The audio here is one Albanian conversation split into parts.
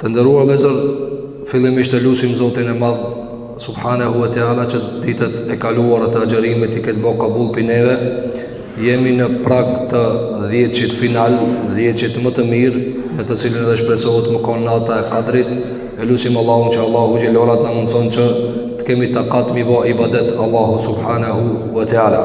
Të nderuar vllezër, fillimisht e lusim Zotin e madh, Subhanehu e Teala që ditët e kaluara të agjërimit t'i ketë bo kabul për neve, jemi në prag të dhjetshit final, dhjetshit më të mirë, në të cilin edhe shpresohet me konë nata e kadrit, e lusim Allahun që Allahu gjithherë të na mundëson që të kemi takat me i bo ibadet Allahut Subhanehu e Teala.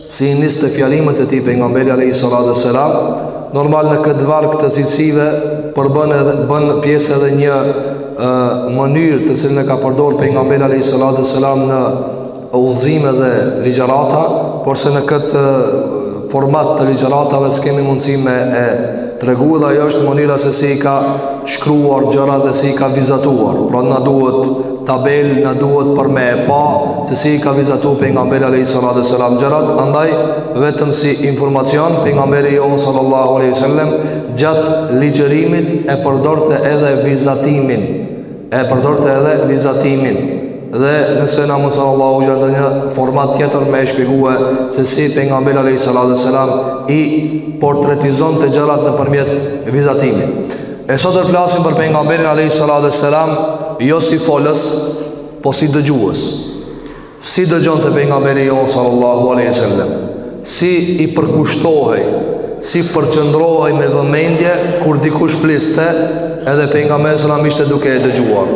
Si i niste fjalimet e tij Pejgamberi alejhi salatu selam, normal në këtë varg të cilësive përbën edhe bën pjesë edhe një e, mënyrë të cilën e ka përdorë Pejgamberi alejhi salatu selam në udhëzime dhe ligjarata, porse në këtë format të ligjaratave s'kemi mundësi me e tregu dhe ajo është mënyra se si i ka shkruar gjërat dhe si i ka vizatuar, pra na duhet tabelë na duhet për me e pa se si i ka vizatu Pejgamberi alejhi salatu selam gjerat andaj vetëm si informacion Pejgamberi jonë sallallahu alejhi ve selem gjatë ligjërimit e përdorte edhe vizatimin e përdorte edhe vizatimin dhe nëse na mundëson Allahu në ndonjë format tjetër me e shpjegue se si Pejgamberi alejhi salatu selam i portretizonte gjerat nëpërmjet vizatimit E sot do të flasim për Pejgamberin Alejhi Salatu Selam Jo si folës Po si dëgjues Si dëgjonte Pejgamberi jonë Sallallahu Alejhi ve Selem Si i përkushtohej Si përqendrohej me vëmendje Kur dikush fliste Edhe Pejgamberi Salam ishte duke e dëgjuar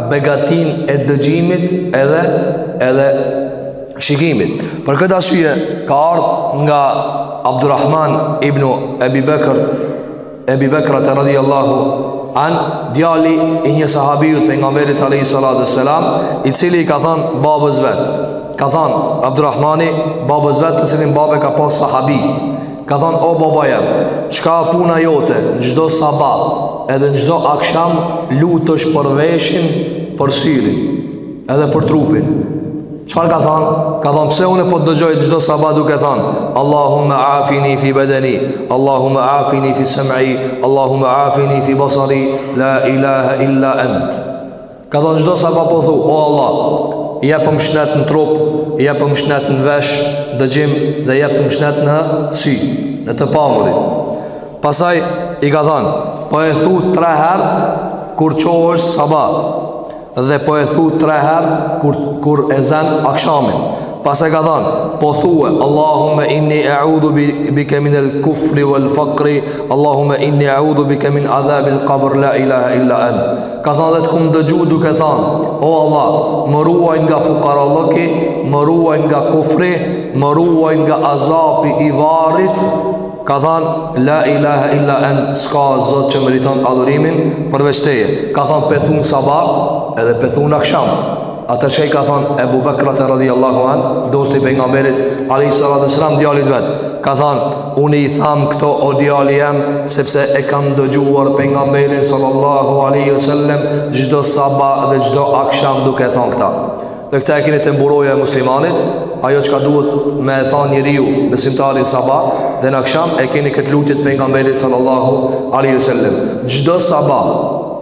begatinë e dëgjimit edhe edhe shikimit. Për këtë arsye ka ardhur nga Abdurrahman ibn Abi Bakr Abi Bakra radhiyallahu an djali i një sahabiu të Pejgamberit alayhi salatu selam i cili i ka thon babës vet ka thon Abdurrahmani babës vet të cilin babë e ka pas sahabi Ka thonë, o baba jem, çka puna jote, në çdo sabah, edhe në çdo aksham, lutesh për veshin, për syrin, edhe për trupin. Çfarë ka thonë? Ka thonë, pse unë po të dëgjoj në çdo sabah duke thonë, Allahume afini fi bedeni, Allahume afini fi sem'i, Allahume afini fi basari, la ilaha illa ent. Ka thonë çdo sabah po thu, o Allah, jepëm shnet në trup, jepëm shnet në vesh, dëgjim dhe jepëm shnet në sy, në të pamurit. Pastaj i ka thonë, po e thu tre herë kur çohesh sabah, dhe po e thu tre herë kur, kur e zen akshamin. Pastaj i ka thonë, po thue, Allahume inni eudhu bike min el kufri wal fakri, Allahume inni eudhu bike min adhabil qabr la ilaha illa ent. Ka thënë dhe të kom dëgju duke thënë, o Allah, më ruaj nga fukarallëki, më ruaj nga kufri, më ruaj nga azapi i varrit, ka thënë, la ilaha illa ent, s'ka zot që meriton adhurimin përveç teje. Ka thënë, pe thu n'sabah edhe pe thu n'aksham. Atëherë ç'i ka thënë, Ebu Bekrate radhiallahu anh, dosti i pejgamberit, a.s. djalit vet, ka thënë, Unë i tham këto o djali jem Sepse e kam dëgjuar pejgamberin Sallallahu aleyhi wa sallem Çdo sabah dhe çdo aksham duke thonë këta Dhe këta e kini te Mburoja e muslimanit Ajo çka duhet me e thonë njeriu Besimtari në sabah dhe në aksham E kini këtë lutje të pejgamberit Sallallahu aleyhi wa sallem Çdo sabah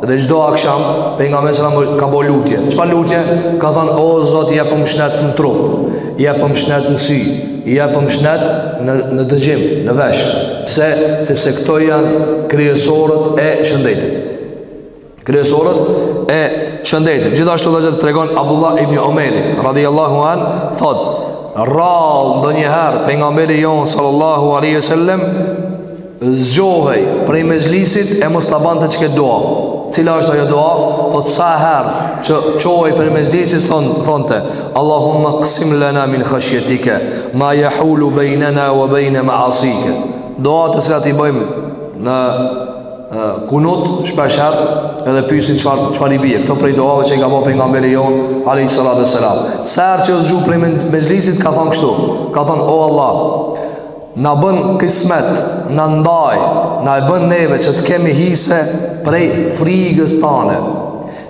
dhe çdo aksham Pejgamberi Sallallahu aleyhi wa sallem Ka bo lutje Çfarë lutje? Ka thonë o zot jepëm shnet në trup Jepëm shnet në sy japëm shnet në, në dëgjim, në vesh. Pse? Sepse këto janë kryesoret e shëndetit. Kryesoret e shëndetit. Gjithashtu dhe gjithë tregon Abdullah ibn Omeri, radhiallahu anh, thotë, rrallë ndonjëherë, pejgamberi jonë, sallallahu aleyhi sallem, zgjohej prej mexhlisit e mos ta bante qëket dua. Cila është ajo dua? Thot sa herë që çohej prej mexhlisit thon thonte Allahumma qsim lana min khashyatika ma yahulu baynana wa bayn ma'asika. Dua të cilat i bëjmë në kunut shpesh herë edhe pyesin çfarë i bie. Këto prej duave që i ka bërë pejgamberi jon alayhi salatu wasalam. Sa herë që zgjohej prej mexhlisit ka thon kështu. Ka thon o Allah, Na bën kismet, na ndaj, na e bën neve që të kemi hise prej frigës tane,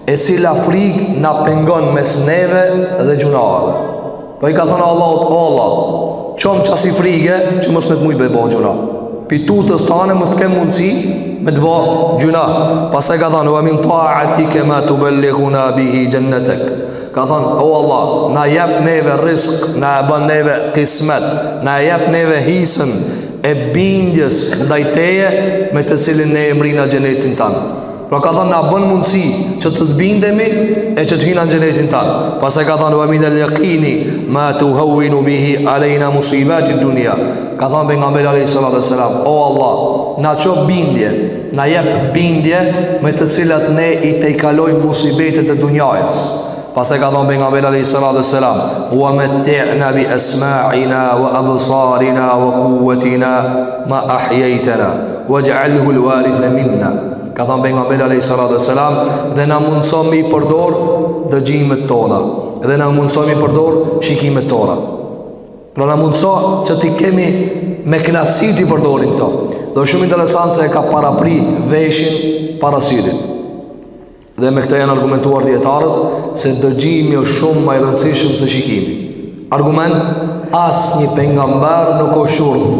e cila frigë na pengon mes neve dhe gjunave. Po i ka thënë Allahut, o Allah, çom qasi frige që mos me të mujtë me bo gjuna. Pi tutës tane mos të kem mundësi me të bo gjuna. Pastaj ka thënë, ue min taatike ma tubelliguna bihi xhennetek. Ka thënë, o Allah, na jep neve risk, na e bën neve kismet, na jep neve hisën e bindjes ndaj teje me të cilin ne e mrrina xhenetin tanë. Pra ka thënë, na bën mundësi që të të bindemi e që të hina në xhenetin tanë. Pastaj ka thënë, ve minel jekini, ma tuhevvinu bihi, alejna musibatid dunja. Ka thënë, pejgamberi a.s. O Allah, na ço bindje, Na jep bindje me të cilat ne i tejkalojmë musibetet e dunjasë. Pastaj ka thonë pejgamberi alejhi salatu ves selam, Ua metti'na bi esma'ina, wa absarina, wa kuvetina, ma ahjejtena, waxh'alhul warithe minna. Ka thonë pejgamberi alejhi salatu ves selam, dhe na mundëso m'i përdor dëgjimet tona, dhe na mundëso m'i përdor shikimet tona. Pra na mundëso që t'i kemi me knaqësi t'i përdorim këto. Dhe shumë interesant se e ka parapri veshin para syrit. Dhe me këta janë argumentuar dijetarët se dëgjimi është shumë ma i rëndësishëm se shikimi. Argument, asnjë pejgamber nuk o shurdh,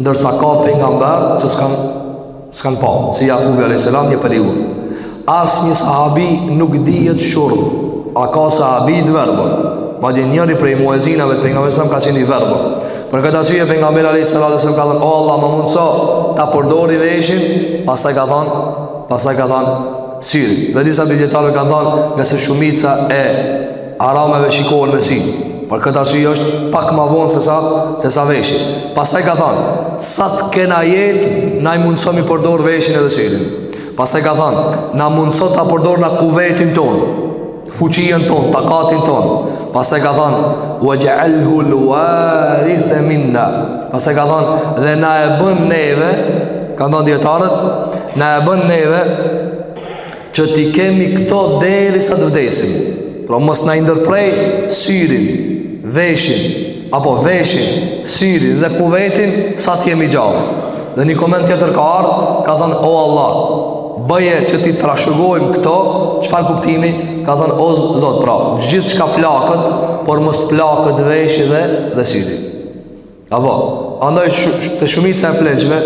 ndërsa ka pejgamber që s'kanë S'kanë pa, si Jakubi a.s. një periudhë. As një sahabi nuk dihet shurdh, a ka sahabi të verbër. Madje njëri prej muezinave të pejgamberit a.s. ka qenë i verbër. Për këtë arsye pejgamberi a.s. ka thënë, o Allah, më mundëso, ta përdori veshin, pastaj ka thënë, pastaj ka thënë, syrin. Dhe disa prej dijetarëve kanë thënë, ngase shumica e Harameve shikohen me sy. Për këtë arsye është pak më vonë sesa sesa veshi. Pastaj ka thënë, sa të kena jetë, na i mundëso me i përdor veshin edhe syrin. Pastaj ka thënë, na mundëso ta përdorna kuvetin tonë, fuqinë tonë, takatin tonë. Pastaj ka thënë, ue xh'alhul uarithe minna. Pastaj ka thënë, dhe na e bën neve, kanë thënë dijetarët, na e bën neve, që t'i kemi këto derisa të vdesim. Pra mos na i ndërprej syrin, veshin, apo veshin, syrin dhe kuvetin sa të jemi gjallë. Dhe një koment tjetër ka ardhë, ka thënë, o Allah, bëje që t'i trashëgojmë këto, çfarë kuptimi, ka thënë, o Zot, pra, gjithçka plaket, por mos plaket veshi dhe, dhe syrin. Apo, andaj te shumica e pleqve,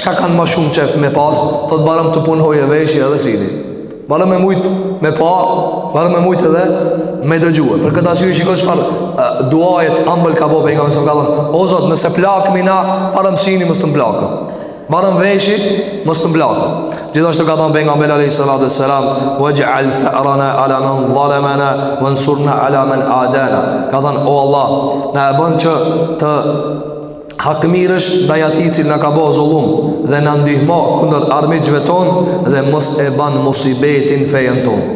çka kanë ma shumë qejf me pas, thotë barem të punojë veshi edhe syni. Barem me mujtë me pa, barem me mujtë edhe me dëgjue. Për këtë arsye shiko çfarë duajet ambël ka bo pejgamberi a.s. ka thënë, o Zot, nëse plakmi na, barem syni mos të më plaket. Barem veshi, mos të m'plaket. Gjithashtu ka thonë pejgamberi alejhi salatu ue selam, Vexh'al the'rana ala men dhalemena, vensurna ala men adana. Ka thonë, o Allah, na e bën që të hakmirësh ndaj atij i cili na ka bo zullum dhe na ndihmo kundër armiqve tonë dhe mos e banë musibetin në fenë tonë.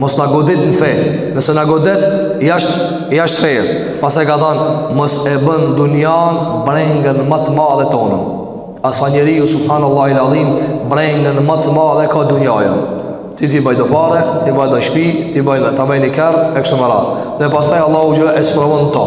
Mos na godit në fe. Nëse na godit, jashtë jashtë fesë. Pastaj ka thënë, mos e bën dunjan brengën më të madhe tonën. Asa njeriu subhanallahu eladhim brengën më të madhe e ka dunjaja. Ti t'i bëj do pare, t'i bëj do shtëpi, ti bëj ta bëj një kerr e kështu me radhë. Dhe pastaj Allahu xh.sh. e sprovon to.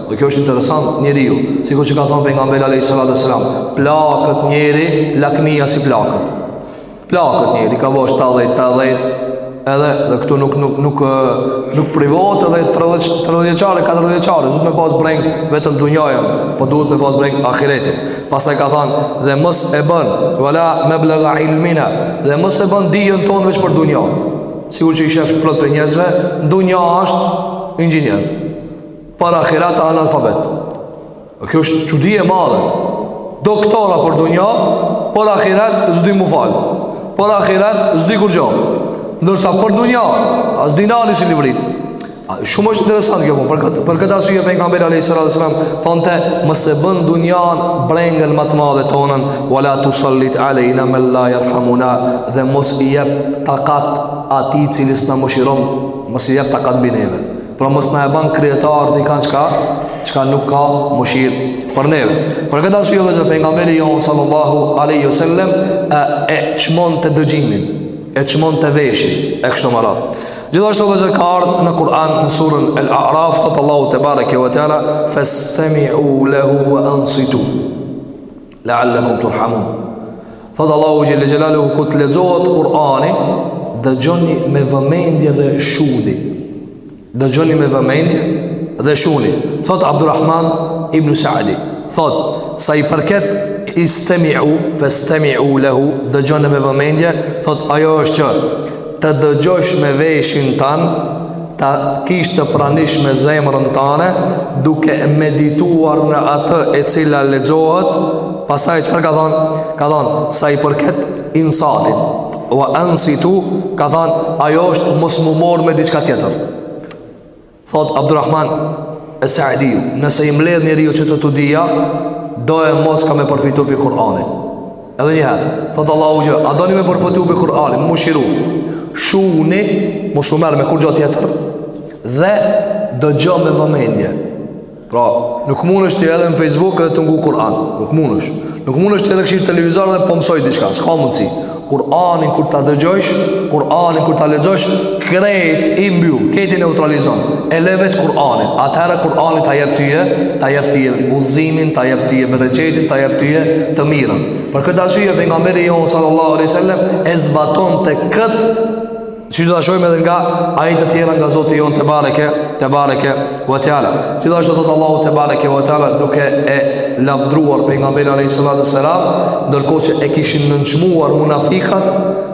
Dhe kjo është interesant njeriu, sikur që ka thënë pejgamberi alayhis salam, plaket njeri, lakmia s'i plaket. Plaket njeri ka bo 80 80 edhe dhe këtu nuk nuk nuk nuk privat edhe 30 30 vjeçare, 40 vjeçare, s'duhet me pas brengë vetëm dunjan, po duhet me pas brengë ahiretin. Pastaj ka thënë dhe mos e bën, wala mablagha ilmina, dhe mos e bën dijen tonë veç për dunja. Sikur që i sheh plot prej njerëzve, dunja është inxhinier. Për ahiret analfabet Kjo është qudi e madhe Doktora për dunja Për ahiret s'di m'u fal Për ahiret s'di kurgjo Ndërsa për dunja A s'di nani si librit Shumë është interesant kjo po, për, këtë, për këtë arsye pejgamberi a.s. Thonte mos e bën dunjan brengën më të madhe tonën Vala tu sallit alejna men la jerhamuna Dhe mos i jep takat atij i cili s'na mëshiron Mos i jep takat mbi neve Pra mos na e ban kryetar dikan çka, çka nuk ka mëshirë për ne. Për këtë arsye edhe pejgamberi jon sallallahu alaihi wasallam e, e çmonte dëgjimin, e çmonte veshin, e kështu me radhë. Gjithashtu edhe ka ardhur në Kur'an në surën Al-A'raf thotë Allahu tebareke ve teala fastami'u lahu wa ansitu. La'allakum turhamun. Thot Allahu xhelle xhelalu kur të lexohet Kur'ani, dëgjoni me vëmendje dhe shuni. Dëgjoni me vëmendje dhe shuni. Thot Abdulrahman ibn Sa'di, thot sa i përket istemi'u fastemi'u lahu, dëgjoni me vëmendje, thot ajo është që të dëgjosh me veshin tan ta kish të pranish me zemrën tane, duke medituar në atë e cila lexohet, pastaj çfarë ka thënë? Ka thënë sa i përket insatit, wa ansitu, ka thënë ajo është mos m'u marr me diçka tjetër. Thot Abdulrahman es-Sa'di, nëse i mbledh njeriu qëto të dyja, doemos ka me përfitu prej Kur'anit. Edhe një herë, thotë Allahu që a doni me përfitu prej Kur'anit, m'u mshiru, shuni, mos u merr me kurgjo tjetër, dhe dëgjo me vëmendje. Pra, nuk mundesh ti edhe në Facebook edhe tu ngu Kur'an, nuk mundesh. Nuk mundesh ti edhe kshyr televizor dhe po mësoj diçka, s'ka mundësi. Kur'anin kur ta dëgjojsh, Kur'anin kur ta lexojsh, Krejt i mbyll, krejt i neutralizon. E le veç Kur'anin. Atëherë Kur'ani ta jep tyje, ta jep tyje udhëzimin, ta jep tyje bereqetin, ta jep tyje të mirën. Për këtë arsye pejgamberi jon sallallahu alaihi wasallam e zbatonte kët Siç do ta shohim edhe nga ajete të tjera nga Zoti jon tebareke tebareke we teala. Siç thotë Allahu tebareke we teala duke e lavdruar pejgamberin alayhi salatu wasalam, ndërkohë që e kishin nënçmuar munafikat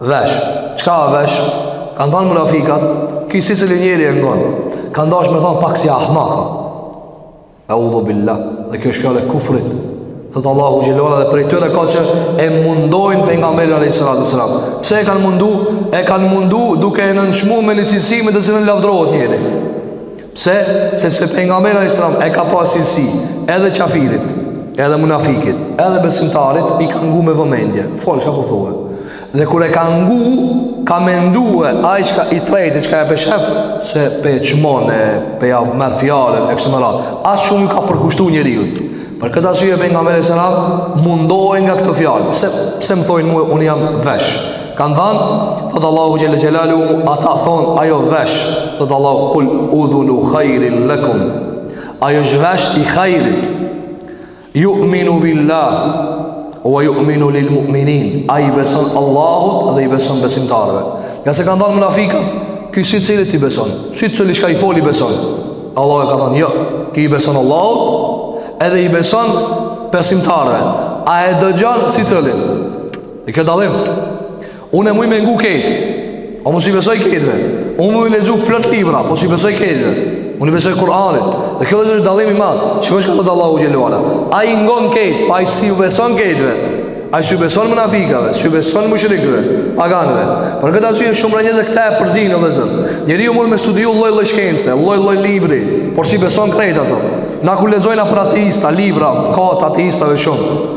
Vesh, çka a vesh? Kanë thonë munafikat, ky secilin njeri e ngonë. Kanë dash me thonë pak si ahmaka. Eudhu billah, dhe kjo është fjalë e kufrit. Thotë Allahu xhelle xhelalu dhe prej tyre ka që e mundojnë pejgamberin alayhi salatu wasalam. Pse e kanë mundu? E kanë mundu duke e nënçmu me një cilësi me të cilën lafdrohet njeri. Pse? Sepse pejgamberi alayhis salam e ka pas cilësi edhe qafirit, edhe munafikit, edhe besimtarit i ka ngu me vëmendje. Fol çka po thua. Dhe kur e ka ngu, ka mendue ai çka i trejti, çka a pe shef se pe çmon e pe ja merr fjalën e kështu me radhë. Aq shumë ju ka përkushtu njeriut. Për këtë arsye pejgamberi alayhis salam mundohej nga këto fjalë. Pse pse më thonë mua unë jam vesh? Kanë thanë, thotë Allahu xhele xhelaluhu, ata thonë, ai është vesh, thotë Allahu, kul udhunu khajrin lekum, ai është vesh i hajrit, ju'minu billah, ue ju'minu lil mu'minin, ai i beson Allahut dhe i beson besimtarëve. Ngase kanë thanë munafikat, ky secilit i beson, secili çka i fol i beson. Allahu ka thanë, jo, ky i beson Allahut, edhe i beson besimtarëve. A e dëgjon secilin? E kjo dallim Unë e muj me ngu krejt Po s'i besoj krejtve Unë muj lexu plot libra Po s'i besoj krejtve Unë i besoj Kur'anit Dhe kjo është dallimi i madh Që kështu ka thanë Allahu xhele ue ala Ai i ngon krejt Po ai s'ju beson krejtve Ai s'ju beson munafikave S'ju beson mushrikëve Paganëve Për këtë arsye është shumë me rëndësi Këta e përzinë vëllezër Njeriu mund me studiu lloj lloj shkence Lloj lloj libri Por s'i beson krejt ato Na kur lexojna për ateista Libra Ka t'ateistave shumë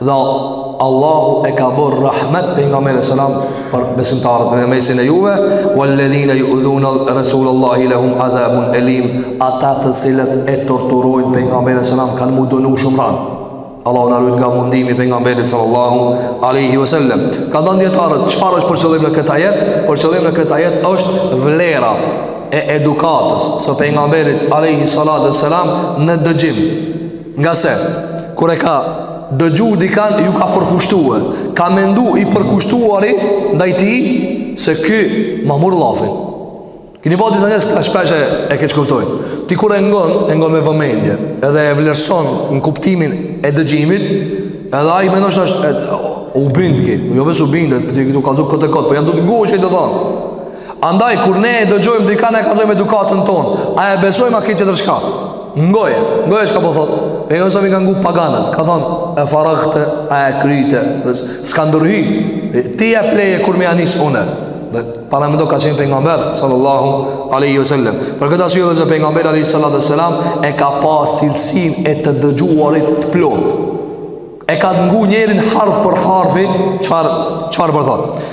Dhe Allahu e ka bërë rahmet pejgamberin alejhi selam për besimtarët në mesin e juve wa ledhine ju'dhune Resulullahi lehum adhabun elim ata të cilët e torturojnë pejgamberin alejhi selam kanë m'u dënu shumë ranë Allahu na rujt nga mundimi i pejgamberit sallallahu aleyhi wa sallam kanë thanë dijetarët çfarë është për qëllim në këtë ajet për qëllim në këtë ajet është vlera e edukatës së pejgamberit aleyhi salatu wa sallam në dëgjim Ngase, kur e ka dëgju dikan, ju ka përkushtu. Ka mendu i përkushtuari ndaj tij, se ky ma mur llafin. Kini pa disa njerëz ka shpesh e, e keqkuptojnë. Ti kur e ngon, e ngon me vëmendje, edhe e vlerëson në kuptimin e dëgjimit, edhe ai mendon se tash u bind ky, jo be s'u bindet, ti tu kallzu kot e kot, po jam duke ngu çë do thonë. Andaj, kur ne e dëgjojmë dikan e kallzojmë edukatën tonë, a e besojmë atë tjetër çka? Ngoje, ngoje çka po thotë, pejgamberi i ka ngu paganët, ka thonë, e faragte, a e kryte, dhe s'ka ndërhi, t'ia prejë kur me ja nis une, dhe paramendo ka qenë pejgamber, sallallahu aleyhi wa sallam. Për këtë arsye vëllezër pejgamberi, aleyhi salatu wa sallam, e ka pas cilësinë e të dëgjuarit të plotë, e ka ngu njerin harf për harfi, çfarë, çfarë po thotë.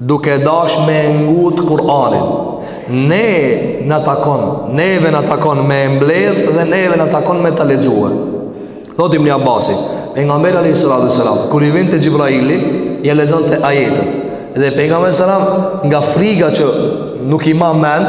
duke dash me e ngut Kur'anin. Ne na takon, neve na takon me e mbledh dhe neve na takon me ta lexuar. Thotë Ibn Abbas, pejgamberi alayhi salatu wasalam, kur i vinte Xhibraili, ia lexonte ajetet. Dhe pejgamberi sallam nga friga që nuk i ma mend,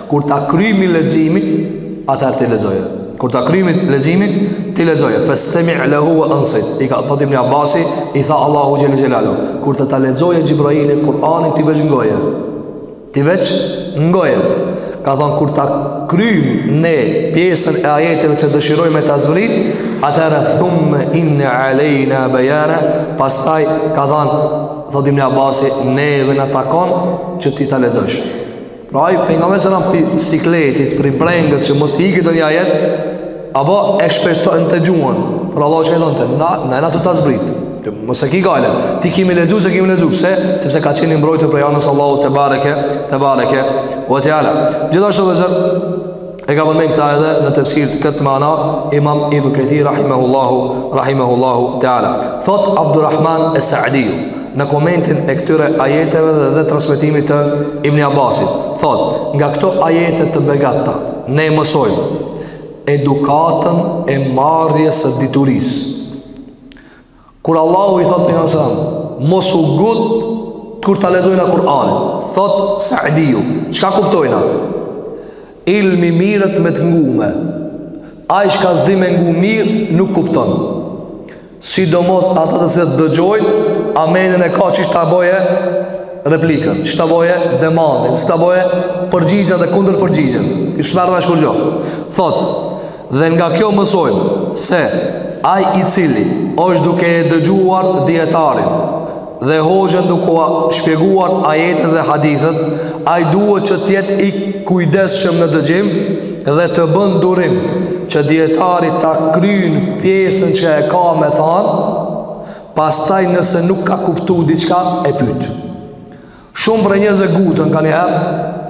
Kur ta krymi leximin, ata ti lexoje. Kur ta krymi leximin, ti lexoje. Fastami' lahu wa ansit. I ka thotë Ibn Abbasi, i tha Allahu xhelle xhelaluhu, kur të ta lexoje Xhibraili Kur'anin ti veç ngoje. Ti veç ngoje. Ka thonë kur ta kryjmë ne pjesën e ajeteve që dëshirojmë me ta zbrit, atëher thumme inna alejna bejana, pastaj ka thonë, thotë Ibni Abbasi, neve na takon që ti ta lexosh. Pra ai pejgamberi sallallahu alajhi wasallam prej sikletit prej brengës që mos t'i ikë ndonjë ajet apo e shpejtonte gjuhën. Por Allahu çka thonte, na jena tu ta zbrit. Ti mos e ki gajle. Ti ki me lexu se ki me lexu pse? Sepse ka qenë i mbrojtur prej anës Allahut tebareke tebareke ve teala. Gjithashtu vllezër E ka përmend këta edhe në tefsir këtë mana Imam Ibn Kathir rahimahullahu rahimahullahu taala. Thot Abdulrahman Es-Sa'di në komentin e këtyre ajeteve dhe, dhe transmetimit të Ibn Abbasit, thot nga këto ajete të begata ne mësojmë edukatën e marrjes së diturisë. Kur Allahu i thot pejgamberit alejhi selam, mos u ngut kur ta lexojna Kur'anin, thot Sa'diju, çka kuptojna? Ilmi mirret me të ngume, ai çka s'di me ngu mirë, nuk kupton. Sidomos ata të cilët dëgjojnë, a menen e ka qysh ta bojë replikën, qysh ta bojë demantin, qysh ta bojë përgjigjen dhe kundërpërgjigjen. Hiç s'merr vesh kurgjo. Thot, Dhe nga kjo mësojmë se ai i cili është duke e dëgjuar dietarin dhe hoxhën duke ua shpjeguar ajetet dhe hadithet, ai duhet që të jetë i kujdesshëm në dëgjim dhe të bën durim që dietari ta kryjn pjesën që e ka me thanë, pastaj nëse nuk ka kuptu diçka e pyt. Shumë prej njerëzve nguten kanjëherë,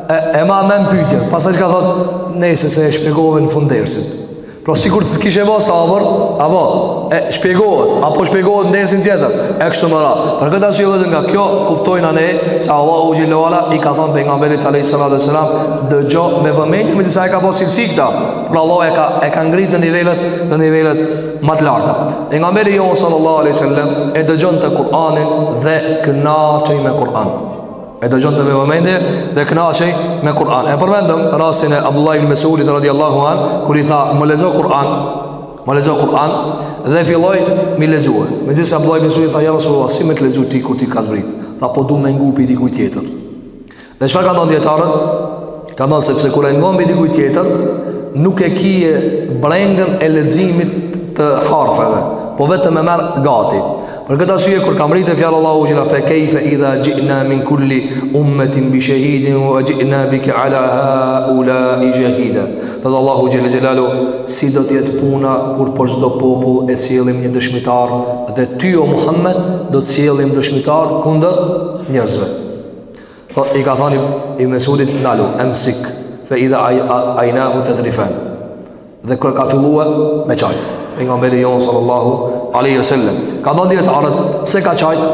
e, e man men pytjen, pastaj çka thotë, nëse se e shpjegove në fund dersit. Pra sikur të kishe ba sabër, apo e shpjegohet, apo shpjegohet në dersin tjetër, e kështu me radhë. Për këtë arsye vllezër nga kjo, kuptojna ne, se Allahu xhelle ve ala, i ka thonë pejgamberit alejhi salatu ve selam, dëgjo me vëmendje, me dit sa e ka pas cilësi këta, pra Allahu e ka, e ka ngrit në nivelet, në nivelet më të larta. Pejgamberi jon sallallahu alaihi wasallam e dëgjonte Kur'anin dhe kënaqej me Kur'an. E dëgjonte me vëmendje dhe kënaqej me Kur'an. E përmendëm rastin e Abdullah ibn Mas'udit radhiyallahu an, kur i tha, "Më lexo Kur'an." Më lexo Kur'an dhe filloi m'i lexu. Megjithëse Abdullah ibn Mas'udi tha, "Ja Rasulullah, si me të lexu ty kur ty të ka zbrit?" Tha, "Po du me ngu pi dikujt tjetër." Dhe çfarë kanë thënë dijetarët? Kanë thënë sepse kur e ngon pi dikujt tjetër, nuk e ki brengën e leximit të harfeve, po vetëm e merr gati. Për këtë arsye kur ka mrri te fjala e Allahut xhel-le fe kejfe idha xhina min kulli ummetin bi shahidin ve xhina bike ala haulai shahida. Thotë Allahu xhel-le xhelaluhu si do të jetë puna kur pi çdo popull e sjellim një dëshmitar dhe ty o Muhammed do të sjellim dëshmitar kundër njerëzve. Thotë, i ka thanë ibn Mesudit nalu, emsik, fe idha ajnahu tedhrifan. Dhe kur ka fillua me qajtë pengamberi jonë, sallallahu alejhi ve sel-lem. Kanë thanë dijetarët, pse ka qajtë?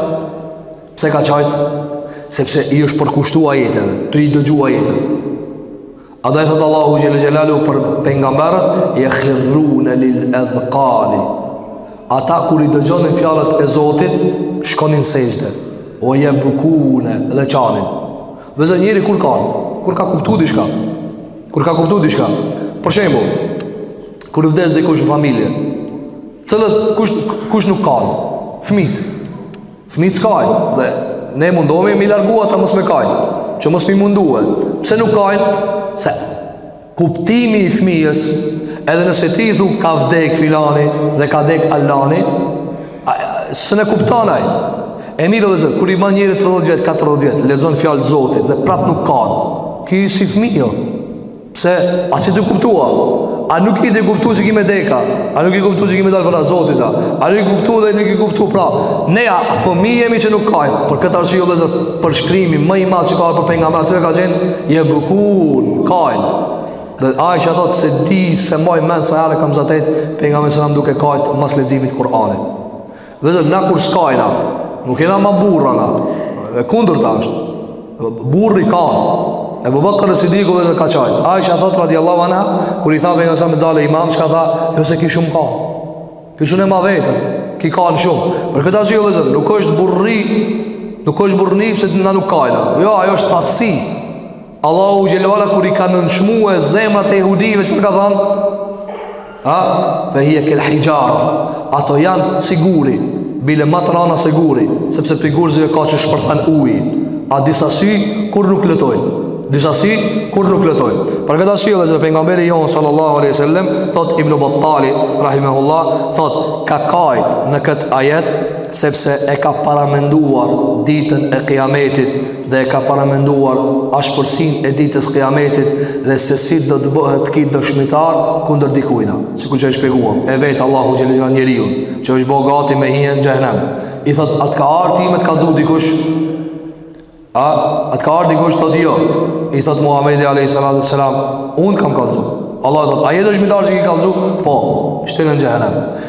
Pse ka qajtë? Sepse i është përkushtu ajeteve, tu i dëgju ajetet. Andaj thotë Allahu xhel-le xhelaluhu për pengamberët, jehirrune lil edhkani. Ata kur i dëgjonin fjalët e Zotit, shkonin n'sexhde, ve jebkune dhe qanin. Vllezër, njeri kur kan? Kur ka kuptu diçka, kur ka kuptu diçka. Për shembull, kur vdes dikush në familje, cilët kush, kush nuk kan, fmijt, Fëmijët s'kajnë dhe ne mundohemi m'i largu ata mos me kajtë, që mos m'i mundue. Pse nuk kajnë? Se kuptimi i fëmijës, edhe nëse ti i thu ka vdek filani dhe ka vdek alani, s'un e kupton ai. E mirë vllezër, kur i ban njeri 30 vjet, 40 vjet, lexon fjalë zotit dhe prap nuk kan. Ky si fëmijë, jo. Pse? A s'je tu kuptu a? A nuk je tu kuptu që ki me dek a? A nuk je kuptu që ki me dalë para zotit a? A nuk i kuptu dhe nuk i kuptu? Pra, ne a fëmi jemi që nuk kajmë. Për këtë arsye vllezër, përshkrimi më i madh që ka për pengamberët, cili ka qenë, jebkun, kajnë. Dhe Aishja thotë s'e di, s'e mbaj men sa herë kam zatet pengamberin alejhi selam duke kajtë mas leximit Kur'anit. Vllezër, na kur s'kajna, nuk jena ma burra na, e kundërta asht, burri kan, Ebu Bekër Sidiku vllezër ka qajtë, Aishja thotë radiallahu anha, kur i tha pengamberi me dalë imam, çka ka thanë, jo se ky shumë kan, ky s'un e man veten, ky kan shumë, për këtë arsye vllezër, nuk është burrni, nuk është burrni, pse na nuk kajna, jo, ajo është thatësi, Allahu xhel-le ve ala kur i ka nënçmue zemrat e jehudive çka ka thanë a, fe hije kel hixhara ato janë si guri bile ma t'rana se guri sepse pi gurëzive ka që shpërthen uji a disa sy kurrë nuk lotojnë disa sy kurrë nuk lotojnë për këtë arsye vllezër pengamberi jonë sallallahu alejhi ve sel-lem thot ibn Battali rahimehullah thot ka kajt në këtë ajet sepse e ka paramenduar ditën e kiametit dhe e ka paramenduar ashpërsinë e ditës kiametit dhe se si do të bëhet ky dëshmitar kundër dikujna sikur që e shpjeguam e vet Allahu Gjelizra njeriu që është bo gati me hi n'xhehnem i thotë a t'ka ardh me të kallzu dikush a a t'ka ardh dikush thotë jo i thotë Muhammedi a.s. unë kam kallzu Allah e thotë a je ti dëshmitar që ki kallzu po shtine në xhehnem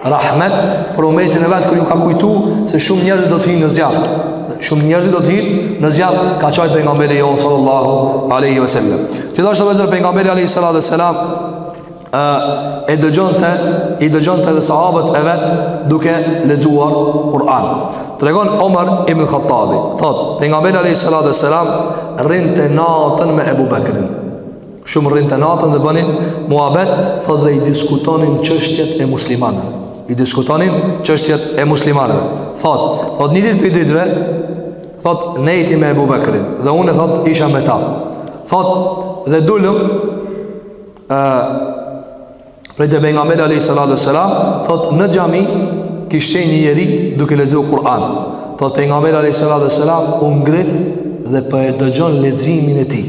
Rahmet për umetin e vet kur ju ka kujtu se shumë njerëz do të hyjnë në zjarr. Shumë njerëz do të hyjnë në zjarr, ka qajtë pejgamberi jonë sallallahu alaihi wasallam. Të dashur vëllezër pejgamberi alayhi salatu wasalam e dëgjonte i dëgjonte dhe sahabët e vet duke lexuar Kur'an. Tregon Omar ibn Khattabi, thotë, pejgamberi alayhi salatu wasalam rrinte natën me Ebu Bekrin. Shumë rrinte natën dhe bënin muhabet, thotë dhe i diskutonin çështjet e muslimanëve. I diskutonin çështjet e muslimanëve. Thotë, thotë një ditë prej ditëve, thotë nejti me Ebu Bekrin, dhe unë thotë isha me ta. Thotë, dhe dulëm, e, prej te pejgamberi a.s. Thotë, në xhami, kishte një njeri duke lexu Kur'an. Thotë, pejgamberi a.s. u ngrit dhe po e dëgjon leximin e tij.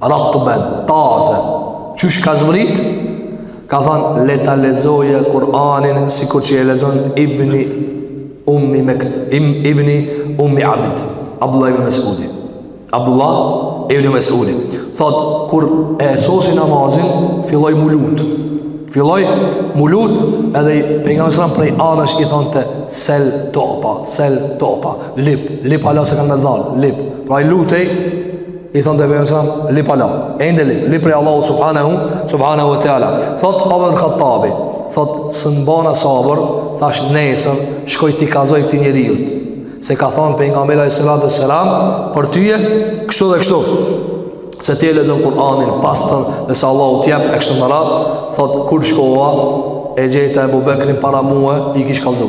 Ratben, taze, qysh ka zbrit, ka thonë, le ta lexojë Kur'anin, sikur që e lexon ibni ummi Mekt, im, ibni ummi Abd, Abdullah ibn Mesudi. Abdullah ibn Mesudi. Thotë, kur e sosi namazin, filloi m'u lutë. Filloi m'u lutë, edhe pejgamberi a.s. prej anash i thonte sel tu'ta, sel tu'ta, lyp, lyp hala se kanë me t'dhanë, lyp. Pra i lutej, i thonte pejgamberi a.s., lyp hala, ende lyp, lyp prej Allahut subhanahu, subhanahu ue teala. Thotë, Omer Khattabi, thotë, s'un bana sabër, thashë nesër, shkoj t'i kallzoj këtij njeriut, se ka thonë pejgamberi alejhi salatu ue selam, për tyje, kështu dhe kështu, se ti e lexon Kur'anin, pastër, dhe se Allahu t'jep, e kështu me radhë, thotë, kur shkova, e gjeta Ebu Bekrin para mue, i kish kallzu.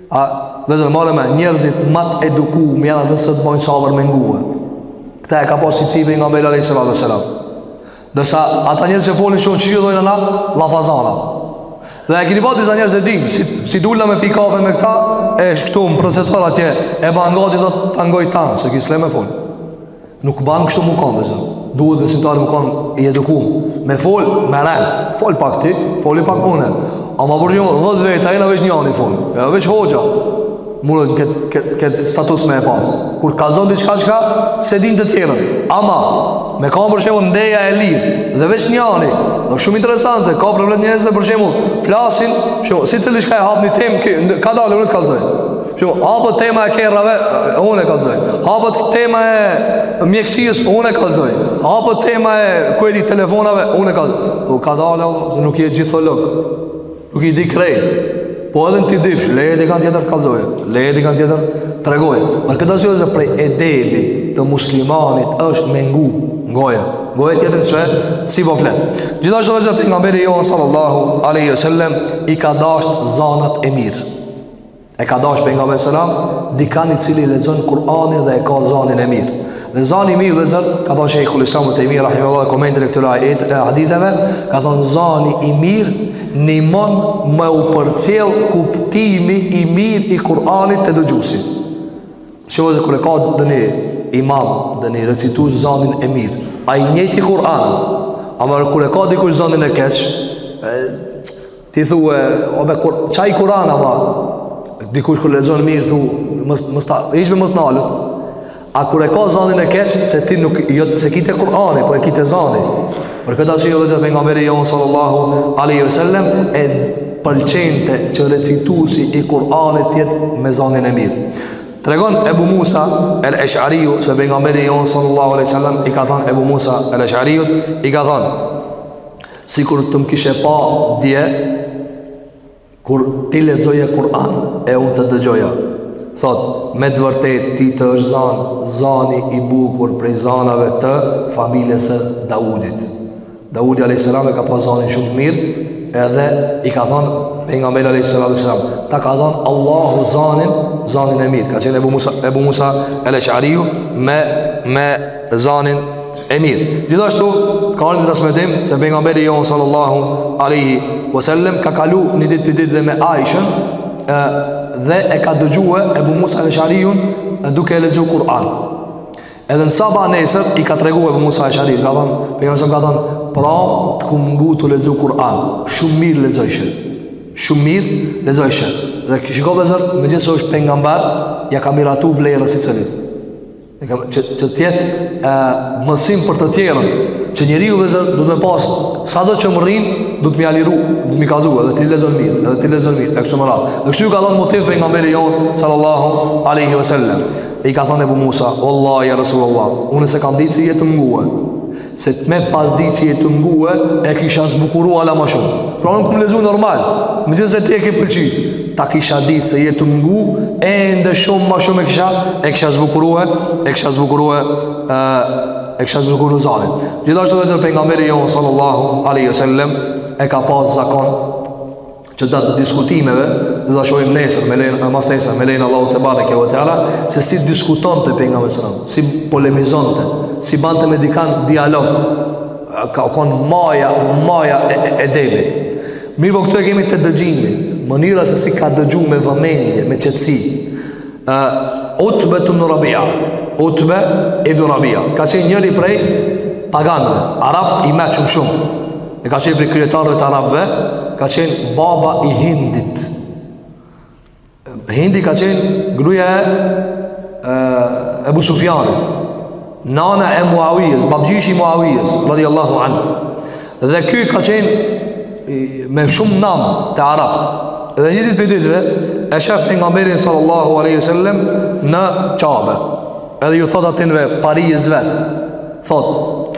A vëllezër bre me njerëzit ma t'edukum janë ata të cilët bojnë sabër me ngu. Këta e ka pas cilësi pejgamberi alejhi salatu ue selam. Ndërsa ata njerëz që folin shumë që ju thojnë ana, llafazana. Dhe e keni pa disa njerëz e dini, si, si dula me pi kafe me këta, e shkëtu më procesor atje, e ban gati do ta ngoj tanë, se kish le me folë. Nuk ban kështu me kanë, vëllezër. Duhet besimtari me kanë i edukum. Me folë, me ren. Fol pak ti, foli pak une. Ama përgjë, dhe dhe vetë, ai na veç njani folë. E veç hoxha munet këtë kët, kët status me e pasë. Kur kallzon diçka çka s'e din të tjerët. Ama, me kanë për shembull ndeja e lirë. Dhe veç njani. Është shumë interesant se ka plot njerëz për shembull flasin shumë, si ti diçka e hap një temë, kadale, unë të kallzoj. Që hapet tema e kerrave, unë e kallzoj. Hapet tema e mjekësisë, unë e kallzoj. Hapet tema e, ku e di, telefonave, unë e kallzoj. O kadalë, se nuk je gjitholog. Nuk i di krejt. Po edhe në i dish, leje dikan tjetër të kallzojë. Leje dikan tjetër të tregojë. Për këtë arsye prej edebit të muslimanit është me ngu ngoje. Ngoje tjetrin se si po flet. Gjithashtu vëllezër pejgamberi jonë sallallahu aleyhi sallam i ka dasht zanat e mirë. E ka dasht pejgamberi alejhi selam dikan i cili lexon Kur'anin dhe e ka zanin e mirë. Dhe zani i mirë vëllezër, ka thonë Shejhul Islam Ibn Tejmije, rahimehullah, në komentin e këtyre haditheve, ka thonë zani i mirë nimon me u përcjell kuptimi i mirë i Kur'anit te dëgjusi. Që vëllezër kur e ka ndonjë imam, ndonjë recitus zanin e mirë, a i njëjti Kur'an, ama kur e ka dikush zanin e keq, Ti thue, o me kur, qaj kuran, ama, dikush kur lexon mirë, thu, mos, mos ta, hiç me mos nal. A kur e ka zanin e keq, se ti nuk, jo s'e ki te kurani, po e ki te zani. Për këtë arsye vëllezër pejgamberi jonë, sallallahu aleyhi ve sellem, e pëlqente që recitusi i kuranit të jetë me zanin e mirë. Tregon Ebu Musa el Eshariu, se pejgamberi jonë, sallallahu aleyhi ve sellem, i ka thonë Ebu Musa el Eshariut, i ka thonë, Sikur të më kishe pa dje kur ti lexoje Kur'an e unë të dëgjoja. Thot, me të vërtetë ti të është dhënë zani i bukur prej zanave të familjes së Daudit. Daudi alayhis salam e ka pas zanin shumë mirë, edhe i ka thon pejgamberi alayhis salam, ta ka dhënë Allahu zanin, zanin e mirë. Ka qenë Ebu Musa, Ebu Musa el Eshariu me me zanin e mirë. Gjithashtu ka ardhur transmetim se pejgamberi jon sallallahu alaihi wasallam ka kalu një ditë prej ditëve me Aishën e, dhe e ka dëgjuar Ebu Musa al-Ashariun duke lexuar Kur'an. Edhe në sabah nesër i ka treguar Ebu Musa al-Ashari, ka thënë, pejgamberi ka thënë, "Pramë të kum ngu tu lexu Kur'an, shumë mirë lexojshe." Shumë mirë lexojshe. Dhe shiko vëllezër, megjithëse është pejgamber, ia ka miratu vlerën secilit. që të jetë e, mësim për të tjerët që njeriu vëllezër duhet me pas sado që mrrin duhet me ia liru duhet me i kallzu edhe ti lexon mirë edhe ti lexon mirë e kështu me radhë dhe kështu ju ka dhënë motiv pejgamberi jonë sallallahu aleyhi ve sellem e i ka thënë Ebu Musa vallah ja Rasulullah unë s'e kam ditë se je tu më ngu Se të me pas ditë se je tu m'ngue, e kisha zbukuru ala ma shumë. Pra unë kum lexu normal, megjithëse ti e ke pëlqy. Ta kisha ditë se je tu m'ngu, ende shumë ma shumë e kisha, e kisha zbukuru e, e kisha zbukuru e, e kisha zbukuru zanin. Gjithashtu vëllezër pejgamberi jonë, sallallahu aleyhi sallem, e ka pas zakon gjatë diskutimeve dhe do ta shohim nesër me lejen e, masnesër me lejen e Allahut tebareke ve teala se si diskutonte Pejgamberi alejhi selam si polemizonte si bante me dikan dialog ka kon maja maja e, e, edebit mirëpo këtu e kemi te dëgjimi mënyra se si ka dëgju me vëmendje me qetësi uh, Utbe ibnu Rabia Utbe ibnu Rabia ka qenë njëri prej paganëve arabë i mençëm shumë e ka qenë prej kryetarëve të arabëve, ka qenë baba i Hindit. Hindi ka qenë gruja e Ebu Sufjanit, nana e Muawijës, babgjyshi i Muawijës, radiallahu anhu. Dhe ky ka qenë me shumë nam te arabët. Dhe një ditë prej ditëve, e shef Pejgamberin sallallahu aleyhi sallem në Qabe. Edhe ju thot atinve, parisë vet. Thot,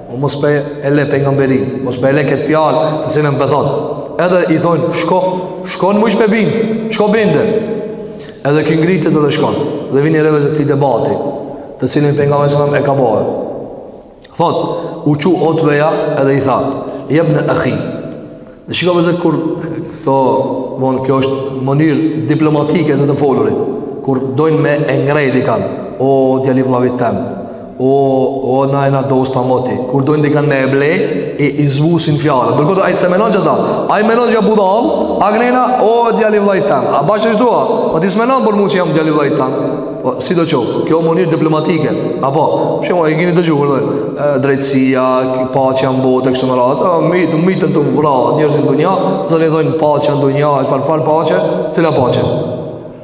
O mos pe e le pejgamberin, mos pe e le këtë fjalë të cilën pe thot. Edhe i thon, shko, shko në mujsh me bind, shko binde. Edhe ky ngritet edhe shkon. Dhe vini re këtij debati, të cilin pejgamberi sallallahu alajhi wasallam e ka bërë. Thot, u çu Utbeja edhe i tha, jebne akhi. Dhe shiko vllezër kur këto, mon, kjo është mënyrë diplomatike e të folurit, kur dojnë me e ngrejt dikan, o djali i vllavit tem, o, o na jena dosta moti, kur dojnë dikan me e ble, i, i zbusin fjalët, ndërkohë ai s'e menon qata, ai menon që je budall, a gënjejna, o djali i vllavit tem, a bash të dua, o po ti s'menon për mu që jam djali i vllavit tem, Po, sido qoftë, kjo mënyrë diplomatike, apo, që e keni dëgjuar, dhe, drejtësia, paqja në botë, kështu me radhë, mytë, mytën e vranë njerëzit në dynja, dhe ne dojmë paqen në dynja, e çfarë farë paqe, cila paqe,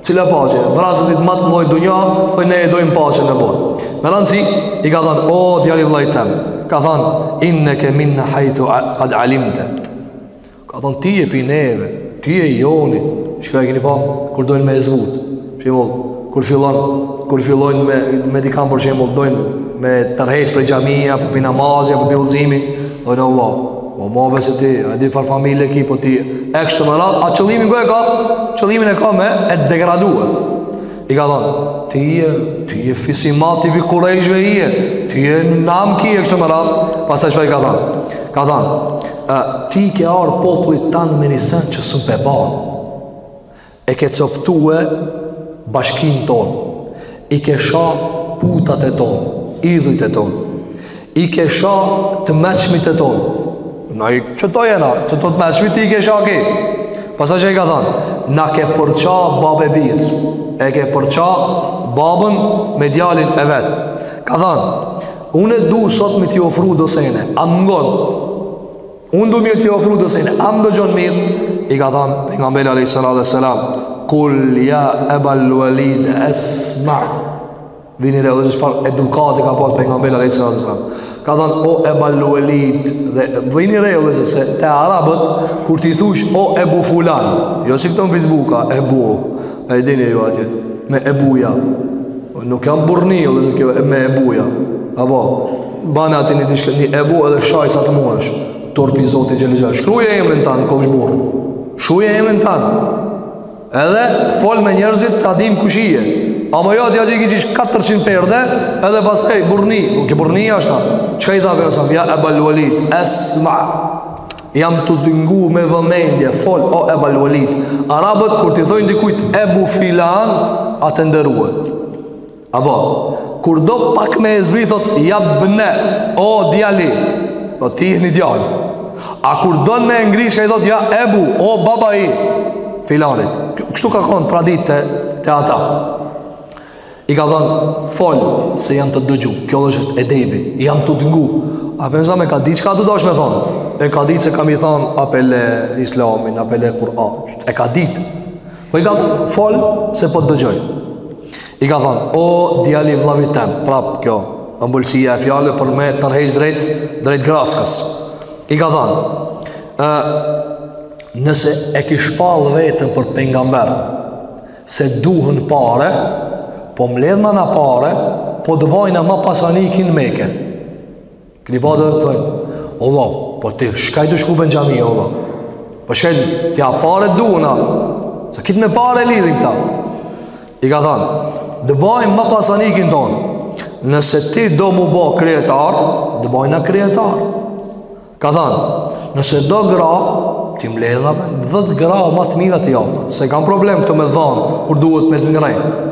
cila paqe, vrasësit ma të mëdhenj në dynja, dhe ne e dojmë paqen në botë. Me rëndësi, i ka thënë, o, djali i vllait tem, ka thënë, inneke minna hajthu kad alimte, Ka thonë ti je pi neve, ti je i joni, çka e kini pa, kur dojnë me e zbut, për shembull kur fillon, kur fillojnë me, me dikan për shembull dojnë me tërheq prej xhamije, po pi namazi, po pi besimi, dhe në Allah, o po mave se ti, e di çfarë familje ki, po ti, e kështu me radhë, a qëllimin ku e ka, qëllimin e ka me e degradue, I ka thonë, ti je, ti je fis i madh, ti pi kurejshve je, ti e nam ki e kështu me radhë, pastaj çfa i ka thonë, ka thonë, e, ti i ke ardh popullit tanë me ni sen që s'un pe ban, e ke coptue bashkimin tonë, i ke sha putat e tonë, idhujt e tonë, I ke sha të meçmit e tonë. Na qëto jena, qëto të meçmit i ke sha ki. Pastaj çka i ka thonë, na ke përça babë e bir. E ke përça babën me djalin e vet. Ka thonë, unë e du sot me t'i ofru do sene, a më ngon. Unë du me t'i ofru do sene, a më dëgjon mirë. I ka thonë, Pejgamberi a.s. Kul ja Ebal Walid esma. Vini re, dhe çfarë edukate ka pas Pejgamberi a.s. Ka thonë, o Ebal Walid, dhe vini re, dhe se te arabët, kur t'i thush, o Ebu Fulan, jo si këta në Facebooka, Ebu, e dini ju atje, me ebuja, nuk jan burrni, dhe se kjo, me ebuja, apo, bane ati një dishka, një Ebu edhe shaj sa të mujsh, turp i Zotit xhele ue ala, shkruje emrin tan, kofsh burrë, shkruje emrin tan, Edhe fol me njerëzit ta dim kush je. Ama jo atje që kish 400 perde, edhe pastaj burrni, po ke burrni ashtu. Çka i tha Pejgamberi a.s.? Ja Ebal Walid, esma. Jam tu dëngu me vëmendje, fol o Ebal Walid. Arabët kur t'i thonë dikujt Ebu Filan, atë e nderojnë. Apo, kur do pak me e zbrit, thot, ja ibne, o djali, po ti një djalë. A kur don me e ngrit, shka i thot, ja ebu, o baba i filanit. Kështu ka konë traditë te ata. I ka thonë, fol, se jam tu dëgju, kjo është edebi, jam tu dëngu. A Pejgamberi a.s. e ka ditë çka të dosh me thonë. E ka ditë se ka me i thonë, a p'e le islamin, a p'e le Kur'an. E ka ditë. Po i ka thonë, fol, se po të dëgjoj. I ka thonë, o djali vllavit tem, prap kjo, ëmbëlsia e fjalës për me tërheq drejt, drejt grackës. I ka thonë, e, nëse e ki shpall veten për pejgamber, se t'duhen pare, po mledhna na pare, po të bajna ma pasanikin n'Meke. Keni pa edhe thojn O Allah, po ti shka je tu shku n'xhami, o Allah Po shka i du, ti a pare du, na Se krejt me pare lidhin këta I ka thanë, të bajna ma pasanikin tonë Nëse ti do m'u bo kryetar, të bajna kryetar Ka thanë, nëse do gra, t'i mledhna dhetë gra ma të mirat t'i japna Se kan problem këta me dhanë, kur duhet me të ngrejnë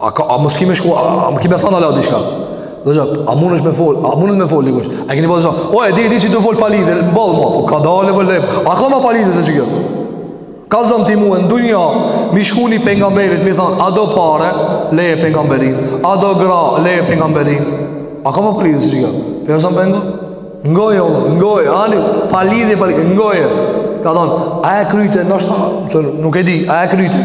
A ka a mos kemi shkuar, a më kemi thënë ala diçka. Do të thotë, a mundesh me fol, a mundet me fol dikush? A keni bëu thonë, o e di di si të fol pa lidhje, boll mo, po ka dalë vë lep. A ka ma pa lidhje se kjo? Kallxom ti mua në dunja, me i shku ni pejgamberit, me i thon, a do pare, leje pejgamberinë, a do gra, leje pejgamberinë. A ka ma pa lidhje se kjo? Pejgamberi a.s. p'e ngon. Ngoj, ngoj, ani, pa lidhje, pa lidhje, ngoj. Ka thon, a e kryte, ndoshta, nuk e di, a e kryte.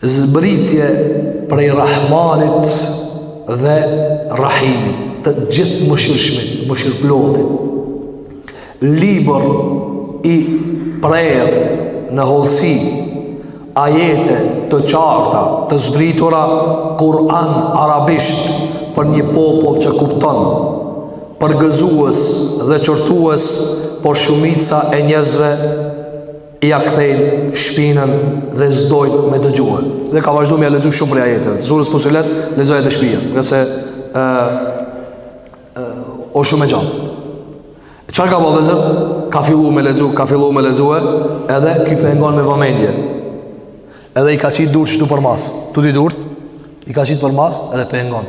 Zbritje prej Rahmanit dhe Rahimit, të Gjithëmëshirshmit, Mëshirëplotit. Libër i prerë në hollësi, ajete të qarta, të zbritura, Kur'an arabisht për një popull që kupton, përgëzues dhe qërtues, por shumica e njerëzve ia kthejnë shpinën dhe s'dojnë me dëgjue. Dhe ka vazhdu me ia lexu shumë prej ajeteve. Të surës Fusilet, lexoje te shpija, ngase e, e, o shumë e gjatë. Çfarë ka bo, vllezër? Ka fillu me lexu, ka fillu me lexue, edhe ky pe ngon me vëmendje. Edhe i ka qitë durt kështu përmas. Të dy durt, i ka qitë përmas edhe pe ngon.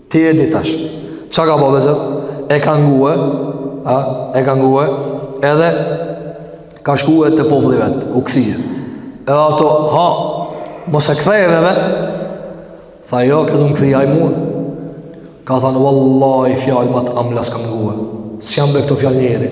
Ti e di tash. Çka ka bo, vllezër? E ka ngue, a? E ka ngue edhe ka shkue te populli vet, u kthye. Edhe ata, ha, mos e kthej edhe me. Tha jo, këtu më kthie ai mua. Ka thënë wallahi fjalë ma t'amla s'kam ngue. S'janë be këto fjalë njeri.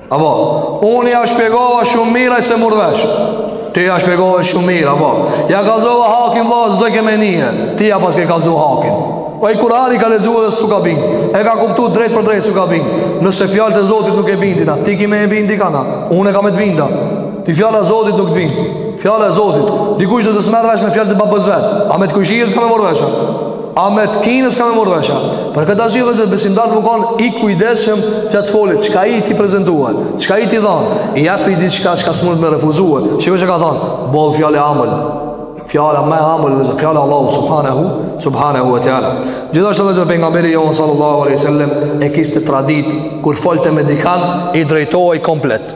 Apo, unë ja shpjegova shumë mirë, s'e mur vesh. Ti ja shpjegove shumë mirë, apo. Ja kallzova hakin vlla, s'dojke me nie. Ti ja paske kallzu hakin. Po ai Kur'anin e ka lexuar dhe s'u ka bind. E ka kuptu drejtpërdrejt, s'u ka bind. Nëse fjalët e Zotit nuk e bindin, a ti ki me e bind dikan a? Unë kam me t'bind a? Ty fjala e Zotit nuk të bind. Fjala e Zotit. Dikush thotë s'merr vesh me fjalët e babës vet. A me të kojshisë ka me marr vesh? A me të kinës ka me marrë vesh a? Për këtë arsye, vllezër, besimtari me konë i kujdesshëm çka të folit, çka është tu i prezantuar, çka është tu i dhanë. Ia jep diçka çka s'mund me refuzuar Shiko çka ka thanë, boll fjalë e amël. Fjala më e amël, vllezër, fjala e Allahut subhanehu Subhanehu ve teala. Gjithashtu, vllezër, Pejgamberi jonë sallallahu aleyhi sallam e kishte traditë Kur folte me dikan I drejtohej komplet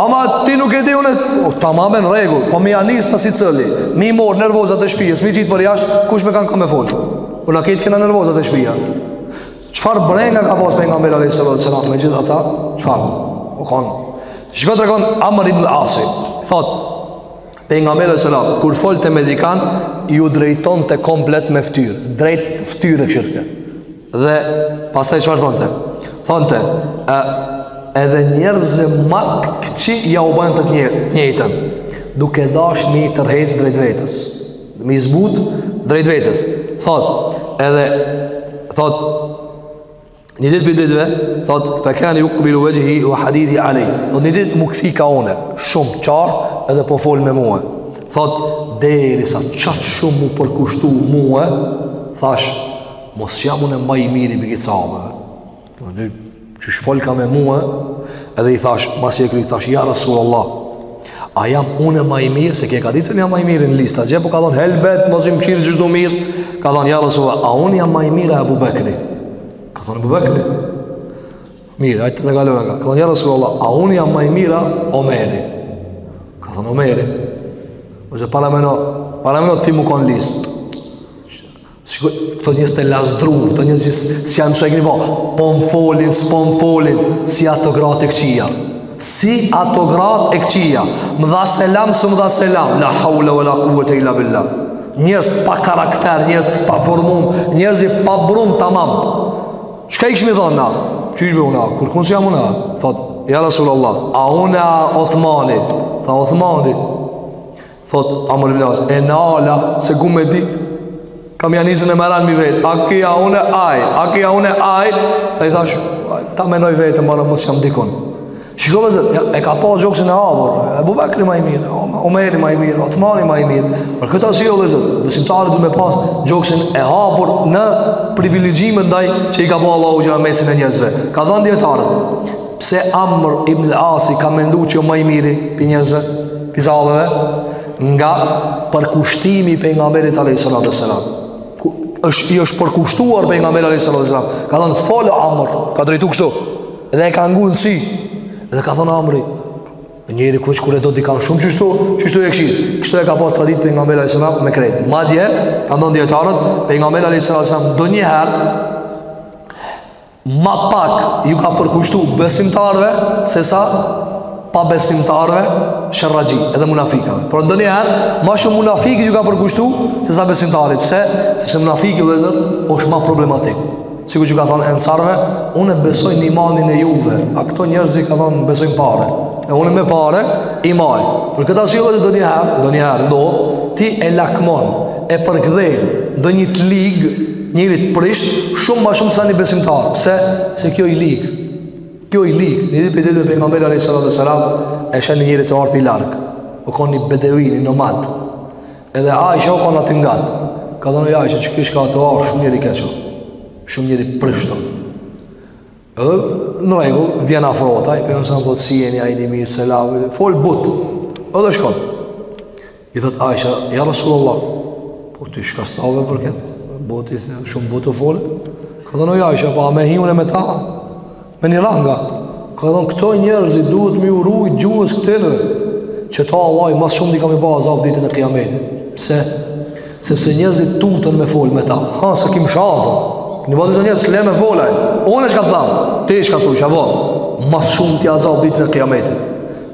Ama ti nuk e di unë o, tamam në rregull, po m'ia nis në si cëli, mi mor nervozat e shpisë, mi qitë përjashta, kush me kanë ka me folë? Po na krejt kena nervoza te shpija. Çfarë brenga ka pas Pejgamberi alejhi salatu selam, me gjithë ata, çfarë o kanë. Shiko, tregon Amr ibn Asi, thotë, Pejgamberi alejhi selam, kur folte me dikan, ju drejtonte komplet me ftyrë, drejt ftyrë e kshyrke. Dhe pastaj çfarë thonte? Thonte, e, edhe njerëzve ma t'këqij ja u bante të njëjtën, duke dash me i tërheq drejt vetës, me i zbut drejt vetës. Thot, edhe, thot, një ditë prej ditëve, thot, fe kane jukbilu vexhhihi ve hadithihi alejje, thot, një ditë m'u kthy kah une, shumë qartë edhe po folë me muë. Thot, derisa qaq shumë m'u përkushtu muë, thashë, Mos jam unë ma i miri prej sahabëve. Thotë qysh folka me mua, edhe i thash, masi e kry, thash, ja Rasul Allah, a jam unë ma i mirë, se e ka ditë se jam ma i mirë në lista, gje, po ka thonë, helbet, masi më kqyr gjithë do mirë, ka thonë, ja Rasul Allah, a unë jam ma i mirë a Ebu Bekri, ka thonë, Ebu Bekri, mirë, hajt të kalojmë, ka thonë, ja Rasul Allah, a unë jam ma i mirë a Omeri, ka thonë, Omeri, ose parameno, parameno ti me konë në listë, Shikoj, këto njerëz të lazdrum, këto njerëz që s'janë që e këni po, po më folin, s'po më folin, si ato gratë e këqija. Si ato gratë e këqija. Më dha selam, s'më dha selam. La haule ve la kuvete ila billah. Njerëz pa karakter, njerëz pa formum, njerëz pa brum tamam. Çka i kishmi thonë na? Qysh be una? Kurkun s'jam una? Thotë, ja Rasulullah, a une a Othmani? Tha Othmani, Thot Amr ibn As, e nala se ku me dit. Kam ja nis e me ren mi vet. A ky a unë, ai, a ky a unë, ai. Ai thash, ta menoj veten bare mos jam dikun. Shiko vëllezër, e ka pas gjoksin e hapur. Ebu Bekri ma i mirë, Omeri ma i mirë, Othmani ma i mirë. Për këtë arsye vëllezër, besimtarët duhet me pas gjoksin e hapur në privilegjimet ndaj që i ka ba Allahu xh.sh. në mesin e njerëzve. Kanë thënë dijetarët. Pse Amr ibn al-Asi ka mendu që o ma i miri prej njerëzve, prej sahabëve, nga përkushtimi i Pejgamberit alejhi salatu selam. I është përkushtuar Pejgamberi alejhi salatu selam. Ka thonë, fol o Amr, ka drejtu kështu. Dhe e ka ngu në sy. Dhe ka thonë Amri, njeri veç kur e do dikan shumë qështu, qështu e kqyr. Kështu e ka pas traditë Pejgamberi alejhi selam me krejt. Madje, kanë thonë dijetarët, Pejgamberi alejhi salatu selam, ndonjëherë, ma pak ju ka përkushtu besimtarve se sa pabesimtarve sherraxhi edhe munafikave por ndonjëherë ma shumë munafikit ju ka përkushtu se sa besimtarit pse, sepse munafiki vëllezër është ma problematik sikur që ju ka thonë ensarve unë besoj në imanin e juve a këto njerëz ka thonë besojnë pare e unë me pare i maj për këtë arsye vëllezër ndonjëherë ndonjëherë ndo ti e lakmon e përkëdhel ndonjë të lig Njeri të prisht shumë ma shumë se një besimtar. Pse? Se ky o i lig. Ky o i lig. Një ditë prej ditëve Pejgamberi a.s. e sheh një njeri tu ardh prej larg. U kon një bedevi, një nomad. Edhe Aisha u kon aty ngat. Ka thonë oj Aishe qiky çka o tu ardh shumë njeri i keq o. Shumë njeri i prishtë. Edhe në rregull, vjen afrohet ai, pejgamberi a.s. thotë si jeni a je mirë selam, fol but. Edhe shkon. I thot Aisha, ja Rasulullah, po ti çka s'the për këtë? Po ti thënë, shumë butë fol. Ka thënë ja Aisha, po me hi une me ta. Me një rang a. Ka thënë këto njerëzit duhet me ju rujt gjuhës këtyre, qeta Allahu ma s'shumti ka me i ba azab ditën e kiametit. Pse? Sepse njerëzit tuten me fol me ta. Ha, se kim shahë. Në bëdhë njerëz le me fol ai. Unë çka tham, ti çka thua, çavo. Ma s'shumti azab ditën e kiametit.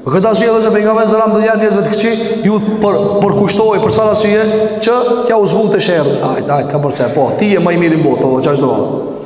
Për këtë arsye edhe pejgamberi sallallahu alajhi wasallam do njerëzve të këqij, ju për, përkushtoi për sa arsye që t'jau zbutë sherrin. Ai, ai ka bërë se po, ti je ma i miri në botë, po çfarë do?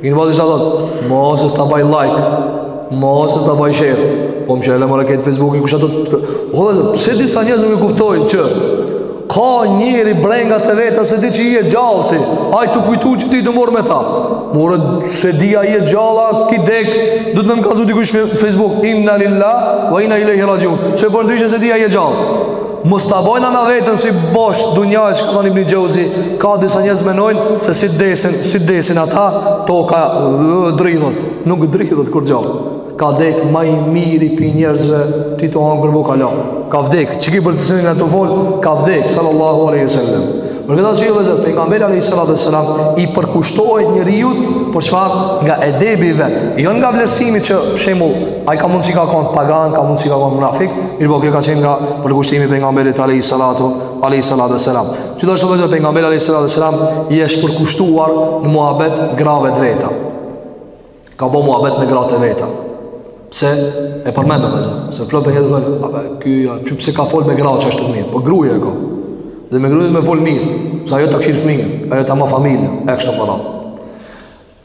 Mirë bodi sa thotë, mos e s'ta baj like, mos e s'ta baj share, po më që e le more këtë Facebooki, kush a të të... O vllezër, se disa njerëz nuk e kuptojnë që ka njeri brengat e veta s'e di që je gjallë ti, ai tu kujtu që ti të morë me ta. More, s'e di a je gjallë a ki dek, duhet me më kallzu dikush Facebook, inna lillah, va inna ilejhi raxhiun, se përndryshe s'e di a je gjallë. Mos ta bojna na veten si bosht dunjaje. Ç'ka thanë ibn Xhauzi, ka disa njerëz mendojnë se si desin, si desin ata, toka dridhot, nuk dridhot kurgjo. Ka dek ma i miri pi njerëzve, ti tu hangër bukë, alo. Ka vdek, çi ki për të sinë na tu fol, ka vdek sallallahu alaihi wasallam. Për këtë arsye vllezër, pejgamberi alayhi salatu wasalam i përkushtohet njeriut për çfarë nga edebi i vet. Jo nga vlerësimi që shembull ai ka mundsi ka kon pagan, ka mundsi ka kon munafik, mirëpo kjo ka qenë nga përkushtimi i pejgamberit alayhi salatu alayhi salatu wasalam. Gjithashtu vllezër pejgamberi alayhi salatu wasalam i është përkushtuar në muhabet grave të veta. ka bo muhabet me gratë e veta. Pse e përmendëm vllezër, se flot për njëtë zënë, a be, ky, a, ky pse ka fol me gratë që është të mirë, po grue e ka. Dhe me gruje me fol mirë, se ajo të këqyr fëmijën, ajo të ma familjen, e kështu me radhë.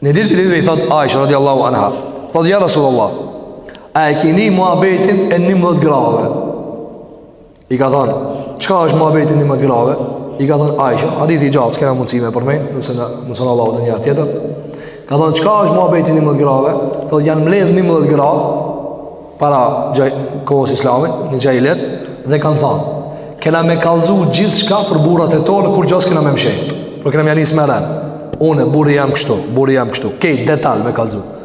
Një ditë prej ditëve i thotë Aisha, radiallahu anha, thotë, ja Rasulullah, a e ki ni muhabetin e 11 grave? I ka thënë, çka është muhabeti i 11 grave? I ka thënë Aisha, hadithi i gjatë, s'kena mundësi me përmend, nëse na mundëson Allahu ndonjë herë tjetër. Ka thënë, çka është muhabeti i 11 grave? Thotë janë mbledh 11 gra para kohës islamit, në xhahilijet dhe kanë thënë, kena me kallzu gjithçka për burrat e tonë, kurgjo s'kena me mshe. Por kena me ja nis me rend. Unë burri jem kështu, burri jem kështu. Krejt detal me kallzu.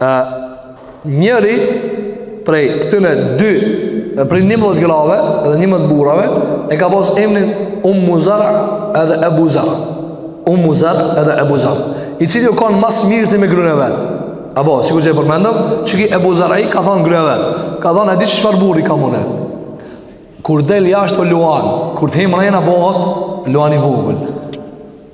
E njëri prej këtyre dy prej 11 grave dhe 11 burrave e ka pas emrin Ummu Zar edhe Ebu Zar. Ummu Zar edhe Ebu Zar. I cili u kanë ma s'mirti me gruan e vet. Apo sikur që e përmendëm, çi ky Ebu Zari, ka thënë gruja e vet. Ka thënë e di çfarë burri kam unë. Kur del jashtë o luan, kur të hin mrena bëhet luan i vogël.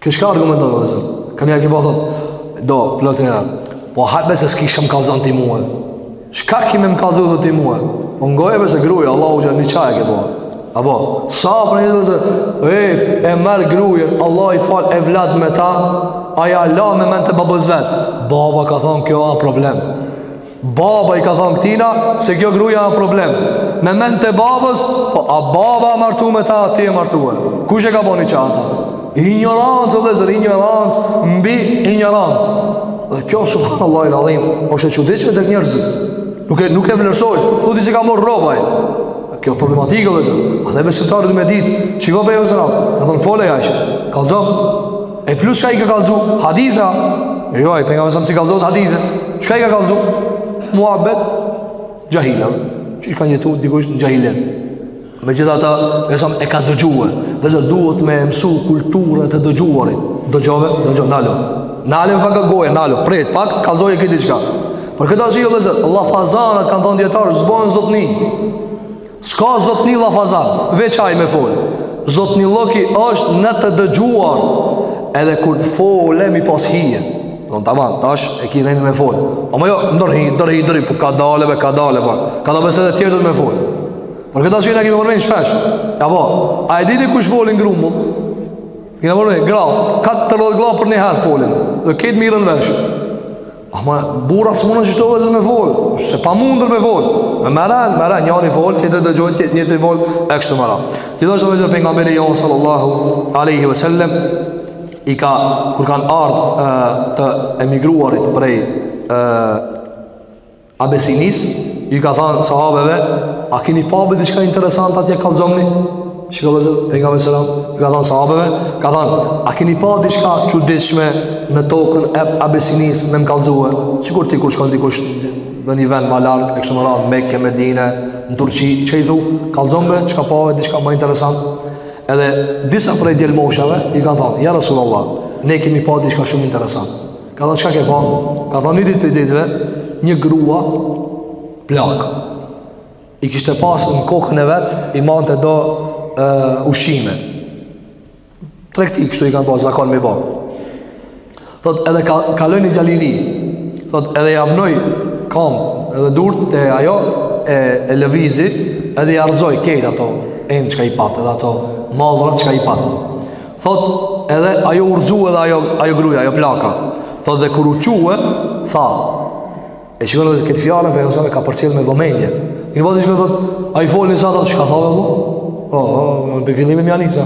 Kjo çka argumenton vllezër? Ka një akipa thot, do, plotin e Po hajt be se s'ki çka m'kallzon ti mue. Çka ki me më kallzu edhe ti mue? Po ngoje be se gruja, Allah u gjerë një qaj e ke po. Apo, sa për një, vllezër, e, e merr gruja, Allahu i fal evlad me ta, ai hala me men të babës vet. Baba ka thonë, kjo a problem. Baba i ka thonë këtina se kjo gruja a problem. Me mend të babës, po a baba a martu me ta, a ti je martue? Kush e ka bo niqah ata? Injorancë, o vllezër, injorancë mbi injorancë. Dhe kjo, subhanallahil adhim, është e çuditshme tek njerëzit. Nuk e, nuk e vlerëson, thu ti se ka marrë rob aj. Kjo është problematike, vllezër. Edhe besimtari duhet me ditë, shiko pra vllezër. Ka thonë, fol oj Ajshe, kallzom, E plus çka i ka kallzu? Haditha. E jo, jo, pejgamberit alejhi selam s'i kallzohet hadithe. Çka i ka kallzu? Muhabet xhahilave. Çi ka jetu dikush në xhahilijet. Megjithatë, alejhi selam e ka dëgjue. Vllezër, duhet me e msu kulturën e të dëgjuarit. Dëgjo be, dëgjo be, nalo. Nalo be pak gojën, nalo. Prit pak, t'kallzojë, e ki diçka. Për këtë arsye, vllezër, llafazanat kanë thonë dijetarët, s'bohen zotni. S'ka zotni llafazan, veç aj me fol. Zotnilloki është në të dëgjuar, edhe kur të folë me pas hije. O taman, tash e ki renin me fol. Ama jo, ndërhy, ndërhy, ndërhy, po kadale be, kadale, po. Kadale be se edhe tjetri do me fol. Por këto sene i kemi përmenë shpesh. Ja po, a e dini kush folin grumbull? Kina përmenë, gratë, katërdhet gra përnjëherë folin. Edhe krejt merren vesh. Ama burrat s'munen ashtu vllezër me fol, se pamundur me fol. Me ren, me ren, njëri fol, tjetri dëgjon, tjetri fol e kështu me radhë. Gjithashtu vllezër pejgamberi jonë sallallahu alaihi wasallam i ka kur kanë ardhur të emigruarit prej ë Abesinisë, i ka thënë sahabeve, a keni pa be diçka interesante atje kallzomni? Shiko vllezër, pejgamberi alejhi selam, ka thonë sahabeve, ka thonë, a keni pa diçka çuditshme në tokën e Abesinisë me më kallzue? Sikur ti kur shkon dikush në një vend ma larg, e kështu me radhë, Mekke, Medine, në Turqi, çka i thu, kallzom be, çka pave, diçka ma interesant? Edhe disa prej djelmoshave i kanë thonë, ja Rasul Allah, ne kemi pa diçka shumë interesant. Ka thonë, çka ke pa? Ka thonë, një ditë prej ditëve, një grua plakë. i kishte pas në kokën e vet, i mante do e, ushqime. Tregti kështu i kanë bërë zakon me bë. Thot edhe ka, kaloi një djal i ri. Thot edhe ia vnoi kamb edhe durt te ajo e, e lëvizi, edhe ia rrëzoi krejt ato enë çka i pat, edhe ato mallra çka i pat. Thot edhe ajo u rrzu edhe ajo ajo gruaja, ajo plaka. Thot dhe kur u çue, tha E shiko edhe këtë ngjarje pejgamberi alejhi selam e ka përcjellë me vëmendje. Një botë që thotë, ai folën sa ata çka thonë apo? Po, në po, fillimin e Janica.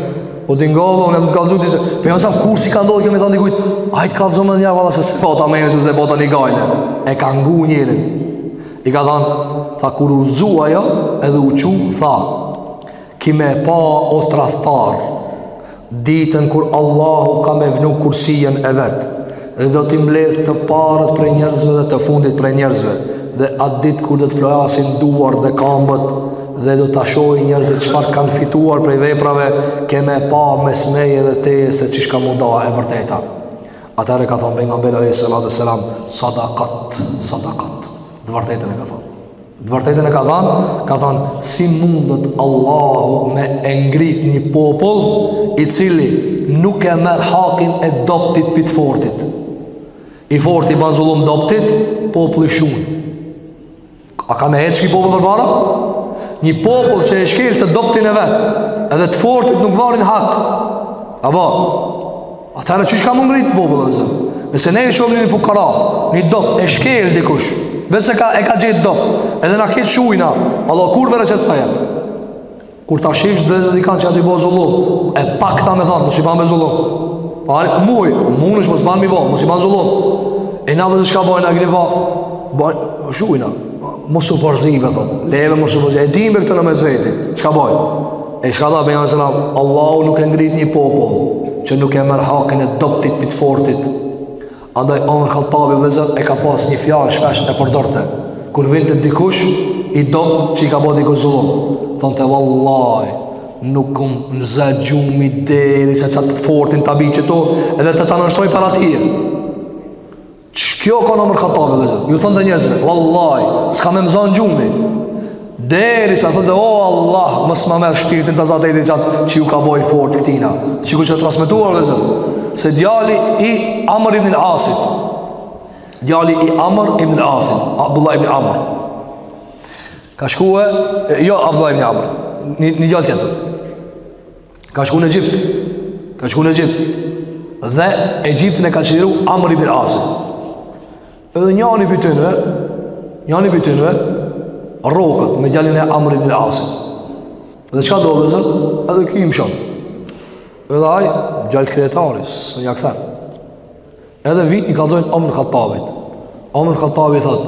O di ngova, unë do të kallzoj disa. Për jam sa kur si ka ndodhur kemi thënë dikujt, ai të kallzon më një valla se po ta më jeni se po ta ni gajle. E ka ngu njërin. I ka thënë, tha kur u rrzu ajo, edhe u çu, tha. Ki me pa o tradhtar. Ditën kur Allahu ka me vnu kursijen e vet, dhe do t'i mbledh të parët prej njerëzve dhe të fundit prej njerëzve, dhe atë ditë kur do të flasin duart dhe kambët, dhe do ta shohin njerëzit çfarë kanë fituar prej veprave, ke me pa mes meje dhe teje se qysh ka m'u da e vërteta. Atëherë ka thonë, Pejgamberi alejhi salatu ue selam, sadakat, sadakat, të vërtetën e ka thonë. Të vërtetën e ka thënë, ka thënë si mundet Allahu me e ngrit një popull i cili nuk e merr hakin e dobtit pi të fortit. I forti ban zullum dobtit, populli shun. A ka me hec ky popull përpara? Një popull që e shkel të dobtin e vet, edhe të fortit nuk ja marrin hak. Apo Atëherë qysh ka m'u ngrit popull atë zot. Nëse ne e shohim një fukara, një dobt e shkel dikush, veç se ka e ka gjetë dobt, edhe na krejt shujna, Allah kurrë bereqet s'na jep. Kur ta shohsh vllezër dikan që po i bo zullum, së paku me thonë, mos i banë me zullum. Pa arrit, muj, mos banë mi bo, mos i banë zullum. E na vllezër shka bojmë, a gini ba, ba, shujna, mos u përzi m'thotë, lere mos u përzi, e dimë këtë në me zveti, që ka bojnë. E shka tha Pejgamberi, Allahu nuk e ngrit një popull Që nuk e merr hakin e dobtit pi të fortit Andaj Omer Khattabi vllezër e ka pas një fjalë shpesh e përdorte Kur vinte dikush i dobt që i ka bo dikush zullum Thonte vallaj Nuk um nza gjumi derisa qatë fortin ta bi qitu Edhe të ta nënshtroj para teje Qiky o kon Omer Khattabi vllezër. Ju thonte njerëzve, vallaj, s'ka me m'zan gjumi. Derisa thonte, o Allah, mos ma merr shpirtin ta za une qatë që ju ka bo i fort këtina. Sikur është transmetuar vllezër Se djali i Amr ibn Asit, djali i Amr ibn Asit, Abdullah ibn Amr, ka shku e, jo Abdullah ibn Amr, një, një djalë tjetër, Ka shku në Egjipt. Ka shku në Egjipt. Dhe Egjiptin e ka çliru Amr ibn Asi. Edhe njani pi tyneve, njani pi tyneve, rroket me djalin e Amr ibn Asi. Dhe çka do vllezër? Edhe ky i mshon. Edhe ai, djalë kryetari, së një akëthanë. Edhe vijn i kallzojnë Omer Khattabit. Omer Khattabi thot,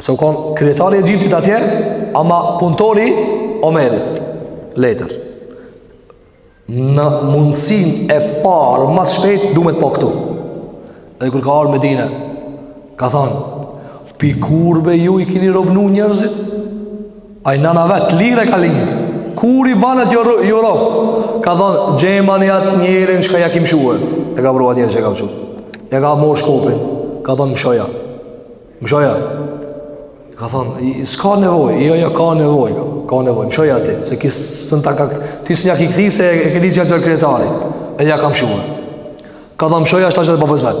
se u konë kryetar i Egjiptit atje, ama punëtor i Omerit, letër. Në mundësinë e parë, ma s'shpejti, du me të pa këtu. Dhe kur ka ardh n'Medine, ka thonë, pi kurve ju i kini robnu njërzit? Ai nana vet lirë ka lind. Kur i banat ju rob. Ka thon gjemani at njerin çka ja ki mshuar. E ka pru at njeri që i ka mshu. Ja ka morr shkopin. Ka thon mshoja. Mshoja. Ka thon s'ka nevojë, jo jo ka nevojë, ka, ka nevojë. Mshoja ti, se kis s'ton ta ka ti s'ja ki kthy se e ke ditë çfarë kretari. E ja ka mshuar. Ka thon mshoja tash edhe babës vet.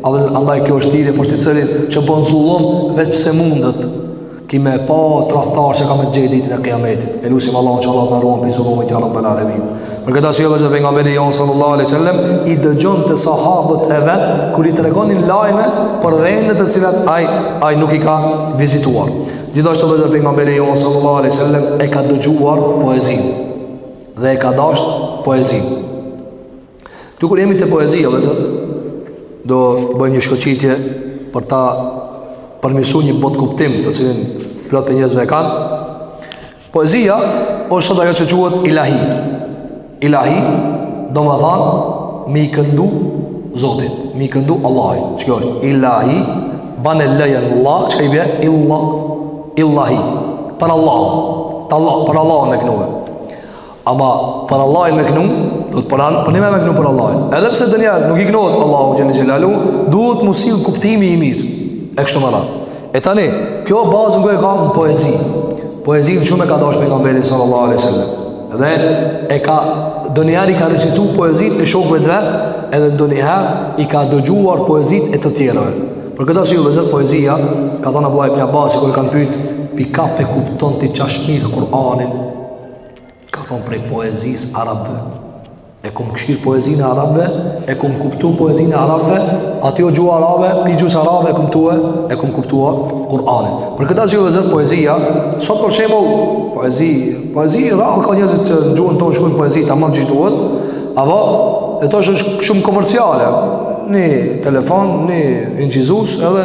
A dhe andaj kjo është tire por secilin që bon zullum veç pse mundet ki me pa trahtar që ka me t'gjet ditën e kiametit. E lusim Allah që Allahu na ruan pi zullumit ja Rabbel alemin. Për këtë arsye vllezër Pejgamberi jonë sallallahu alejhi ve sellem, i dëgjonte sahabët e vet, kur i tregonin lajme për vende të cilat aj, aj nuk i ka vizituar. Gjithashtu vllezër Pejgamberi jonë sallallahu alejhi ve sellem, e ka dëgjuar poezinë dhe e ka dasht poezinë. Këtu kur jemi te poezia, vllezër, do bëjmë një shkoqitje për ta përmisu një botëkuptim të cilin plot prej njerëzve e kanë. Poezia është sot ajo që quhet ilahi. Ilahi, domethanë, me i këndu Zotit, me i këndu Allahit. Që kjo është ilahi, banë e lejën Allah, çka i bje, illa, illahi, për Allah, për Allah, për Allah në kënduve. Ama për Allahin me kënu, domethanë, për një me me kënu për Allahin. Edhe pse ndonjëherë nuk i kënohet Allahut xhel-le xhelaluhu, duhet m'u sjell kuptimi i mirë. E kështu me radhë. E tani, kjo bazën ku e ka në poezi. Poezinë shumë e ka dasht Pejgamberi sallallahu alejhi ve sellem. Dhe e ka, ndonjëherë i ka recitu poezitë e shokve t'vet, edhe ndonjëherë i ka dëgjuar poezitë e të tjerëve. Për këtë arsye vllezër, poezia, ka thanë Abdullah ibn Abbasi, kur e kanë pyt, pi kah po e kupton ti qaq mirë Kur'anin, Ka thonë prej poezisë arabëve. E kom kshir poezinë e arabëve, e kom kuptu poezinë e arabëve, aty o gjuhë arabe, pi gjuhës arabe e kom tue, e kom kuptu Kur'anin. Për këtë arsye vllezër poezia, sot për shembull poezi, poezi, rrallë ka njerëz që në gjuhën tonë shkrujnë poezi, tamam qysh duhet, apo, e to është shumë komerciale, një telefon, një incizues, edhe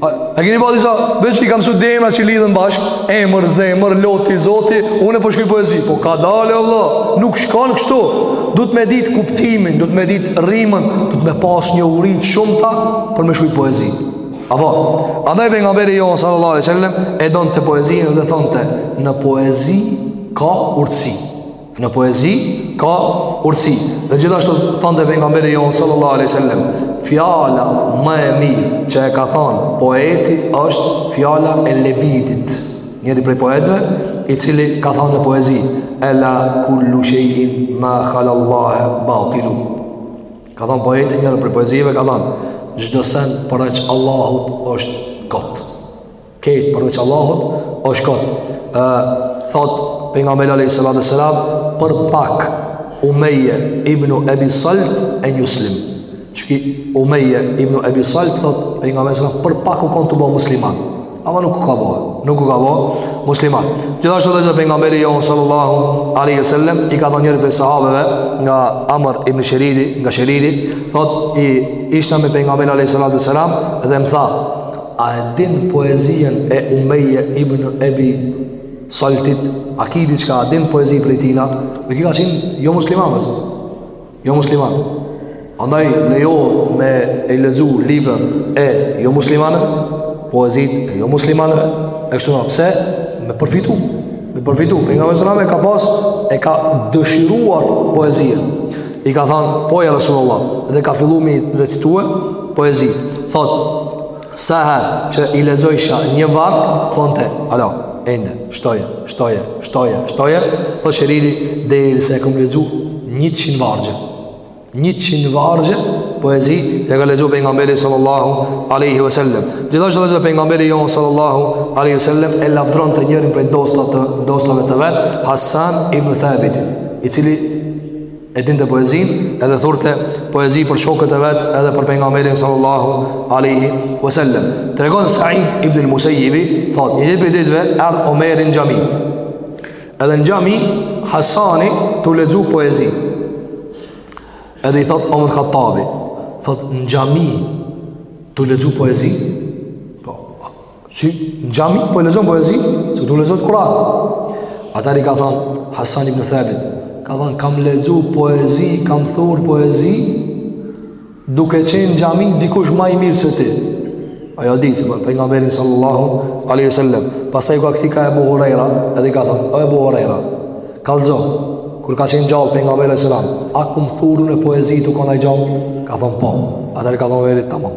A keni pa disa, veç i ka msu dy emra që lidhen bashk, emër, zemër, loti, Zoti, unë e po shkruj poezi, po kadale o vlla, nuk shkon kështu, duhet me ditë kuptimin, duhet me ditë rimën, duhet me pas njohuri të shumta, për me shkru poezi. Apo, andaj Pejgamberi jonë, sallallahu alejhi ve sellem, e donte poezinë dhe thonte, në poezi ka urtësi. Në poezi ka urtësi Dhe gjithashtu thonte Pejgamberi jonë sallallahu alejhi ve sellem Fjala më e mirë që e ka thonë poeti është fjala e Lebidit Njëri prej poetve i cili ka thonë në poezi Ela kullu shejin ma halallahe batilu Ka thonë poeti në njërën prej poezive ka thonë Çdo send përveç Allahut është kot Kejt përveç Allahut është kot. E thot pejgamberi alayhis salam për pak Umeje ibn Abi Salt e Muslim. Që ki Umeje ibn Abi Salt thot pejgamberi sa për pak u kon tu bo musliman. Ama nuk u ka bo, nuk u ka bo musliman. Gjithashtu edhe pejgamberi jon sallallahu alaihi wasallam i ka dhënë njëri prej sahabeve nga Amr ibn Sheridi, nga Sheridi, thot ishna me pejgamberin alayhis salam dhe më tha A e din poezinë e Umeje ibn Ebi Saltit? A ki diçka, a din poezi prej tina? Dhe ki ka qenë jo musliman, jo musliman. Andaj, lejohet me i lexu librat e jo muslimanëve, poezit e jo muslimanëve, e kështu në pse, me përfitu. Me përfitu. Pejgamberi alayhi selam e ka pas, e ka dëshiruar poezinë. I ka thanë, po ja Resulullah, dhe ka fillu me recitu poezi. Thot, sa herë që i lexojsha një varg, thonte, ala, ende, shtoje, shtoje, shtoje, shtoje, thot Sheridi derisa e kam lexu 100 vargje. 100 vargje poezi ia ka lexu pejgamberit sallallahu alaihi wasallam. Gjithashtu edhe pejgamberi jon sallallahu alaihi wasallam e lavdronte njërin prej dostave të dostave të vet, Hasan ibn Thabit, i cili e dinte poezinë edhe thurte poezi për shokët e vet edhe për pejgamberin sallallahu aleyhi vësallem tregon Said ibn Musejibi thot një ditë prej ditëve ardhë Omeri n'xhami edhe në xhami Hasani tu lexu poezi edhe i thot Omer Khattabi thot në xhami tu lexu poezi Si në xhami po lexon poezi, se do lexon Kur'an. Atëherë i ka thanë Hasan ibn Thabit, ka thanë kam lexu poezi, kam thur poezi, duke qenë në xhami dikush ma i mirë se ti. Ajo di se pejgamberi sallallahu alaihi wasallam, pastaj u ka kthy ka Abu Huraira, edhe ka thanë o Abu Huraira, kallxo kur ka qenë gjallë pejgamberi alayhi selam, a kum thur une poezi tu kon aj i gjallë? Ka thonë po, atër ka thonë Omeri, tamam.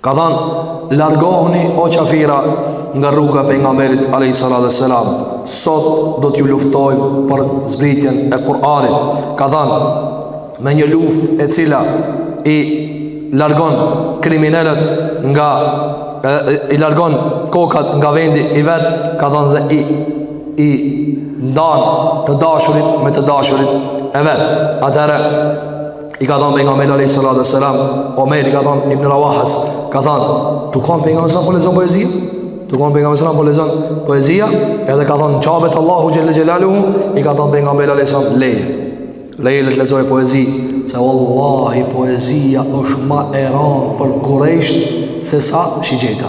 Ka thanë, largohuni o qafira nga rruga e pejgamberit a.s. Sot do t'ju luftojmë për zbritjen e Kur'anit. Ka thanë, me një luftë e cila i largon kriminelët nga i largon kokat nga vendi i vet ka thanë dhe i i ndan të dashurit me të dashurit e vet atëherë i ka thënë pejgamberi alayhi salatu wasalam Omer i ka thënë Ibn Rawahas, ka thënë tu kon pejgamberi sa po lexon poezi tu kon pejgamberi sa po lexon poezi a edhe ka thënë Qabet Allahut xhel xhelaluhu i ka thënë pejgamberi alayhi salatu lej lej le të lexojë poezi se wallahi poezia është më e rëndë për kurejshët se sa shigjeta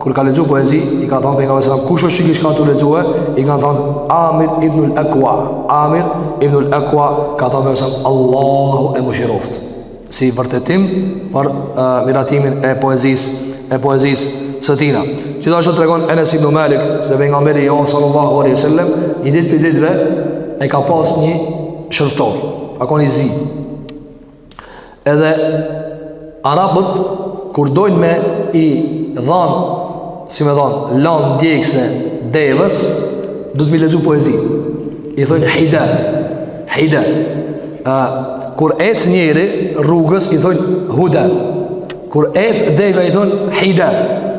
Kur ka lexu poezi, i ka thënë pejgamberi sallallahu alajhi wasallam, kush është që ka tu lexue? I kanë thënë Amir ibn al-Aqwa. Amir ibn al-Aqwa ka thënë pejgamberi sallallahu Allahu e mëshiroft. Si vërtetim për uh, miratimin e poezisë, e poezisë së tina. Gjithashtu tregon Enes ibn Malik se pejgamberi jonë sallallahu alajhi wasallam një ditë pi ditëve e ka pas një shërbtor, ka kon i zi. Edhe arabët kur dojnë me i dhanë, si me thanë, lanë ndjekëse devës, duhet me i lexu poezi. I thojnë hide, hide. A, kur ecë njeri rrugës, i thojnë hude. Kur ecë devja, i thojnë hide,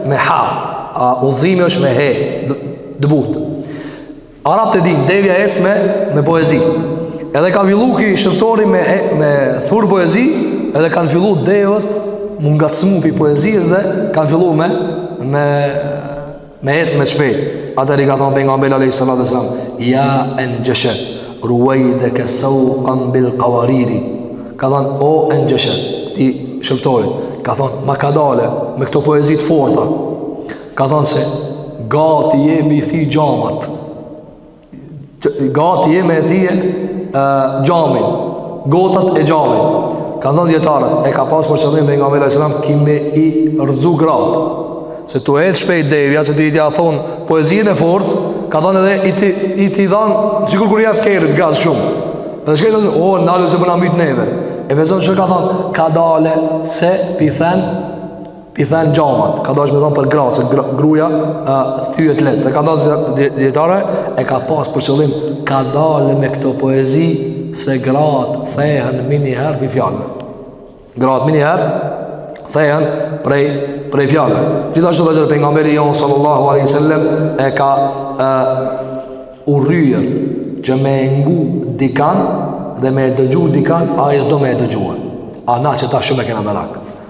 me ha. A, udhëzimi është me he të butë. Arabët e dinë, devja ecë me, me poezi. Edhe ka fillu ky shërbtori me, me thurë poezi, edhe kanë fillu devët m'u ngacmu pi poezisë dhe kanë fillu me, me, me ecë më shpejt. Atherë i ka thonë pejgamberi alejhi salatu ue selam, ja Enxheshe, ruvejdeke seukan bil kavariri. Ka thonë, o Enxheshe, ti shërbtori, ka thonë, ma kadale me këto poezi të forta, Ka thënë se gati je me i thi xhamat. Gati je me e thi xhamin. Gotat e xhamit. Kanë thënë dijetarët, e ka pas për qëllim pejgamberi sallallahu alajhi wasallam ki me i rrzu gratë. Se tu ecë shpejt devja, se tuj ja thonë poezinë e fortë, ka thënë edhe i ti i ti dhan sikur kur i jep kerrit gaz shumë. Dhe çka thonë, "O, oh, nal se po na mbyt neve." E vezon çka ka thënë, "Kadale se p'i then i then xhamat, ka dashë me thënë për gratë se, gra, gruja e, thyhet letë, dhe ka dashë dijetarë, e ka pasë për qëllim, kadale me këto poezi, se gratë thehen menjiherë pi fjalve. Gratë menjiherë, thehen prej, prej fjalve. Gjithashtu dhe pejgamberi jonë, sallallahu aleyhi sallam, e ka e, urryer, që me e ngu dikan, dhe me e dëgju dikan, ai s'do me e dëgjue. A na qëta shumë e kena merak.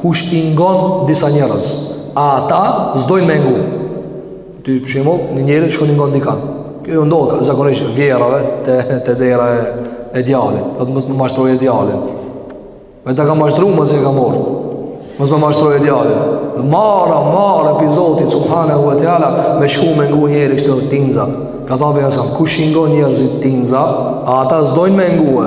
Kush i ngon disa njerëz, a ata s'dojnë me ngu. Ty për shembull, një njeri shkon e ngon dikan. Kjo ju ndodh, zakonisht, vjehrrave, te, te dera e, e djalit. Dhe thotë mos ma mashtrojë djalin. Me ta kam mashtru, masi e kam morë. Mos ma mashtrojë djalin. Dhe marre, marre pi Zotit, subhanehu ue teala, me shku me ngu njerëzit kështu tinza. Ka thanë pejgamberi alejhi selam, kush i ngon njerëzit tinza, a ata s'dojnë me ngue.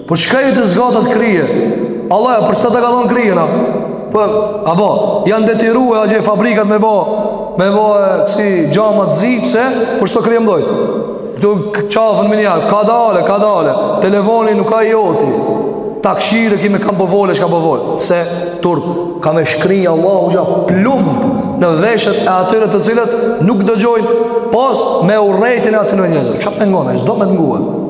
Po çka ju të zgjatat krye? Allahu a për se ta ka dhënë kryen apo? Po, apo janë detyruar ato fabrikat me ba, me ba kësi xhama të zi pse? Po çto krye mbëdhenj? Këtu qafën menjanë, kadale, kadale. Telefoni nuk a i joti. Takshirë kimi kah po fol e, çka po fol e. Se turp ka me shkrinjë Allahu xh plumb në veshët e atyre të cilët nuk dëgjojnë pas me urrejtjen e atyre njerëzve. Çfarë pengon? Çdo me u nguen.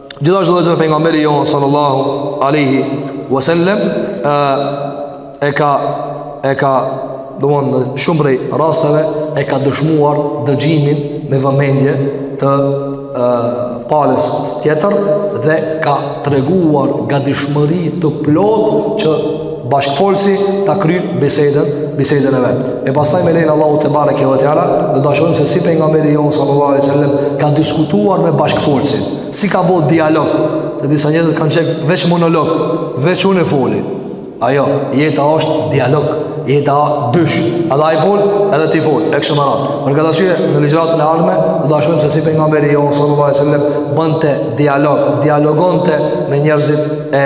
Gjithashtu edhe vetë Pejgamberi jonë sallallahu aleyhi wasallem e ka e ka domethënë shumë prej rasteve e ka dëshmuar dëgjimin me vëmendje të e, palës tjetër dhe ka treguar gatishmëri të plotë që bashkëfolësi ta kryjë bisedën, bisedën e vet. E pasaj me lejen e Allahut tebareke ue teala, do ta shohim se si Pejgamberi jonë, sallallahu alejhi ue sallam, ka diskutuar me bashkëfolësin, si ka bo dialog, se disa njerëz kanë qejf veç monolog, veç unë e foli. A jo, jeta është dialog, jeta dysh, edhe ai fol, edhe ti fol, e kështu me radhë. Për këtë arsye, në ligjratën e ardhme, do ta shohim se si Pejgamberi jonë, sallallahu alejhi ue sallam, bënte dialog, dialogonte me njerëzit e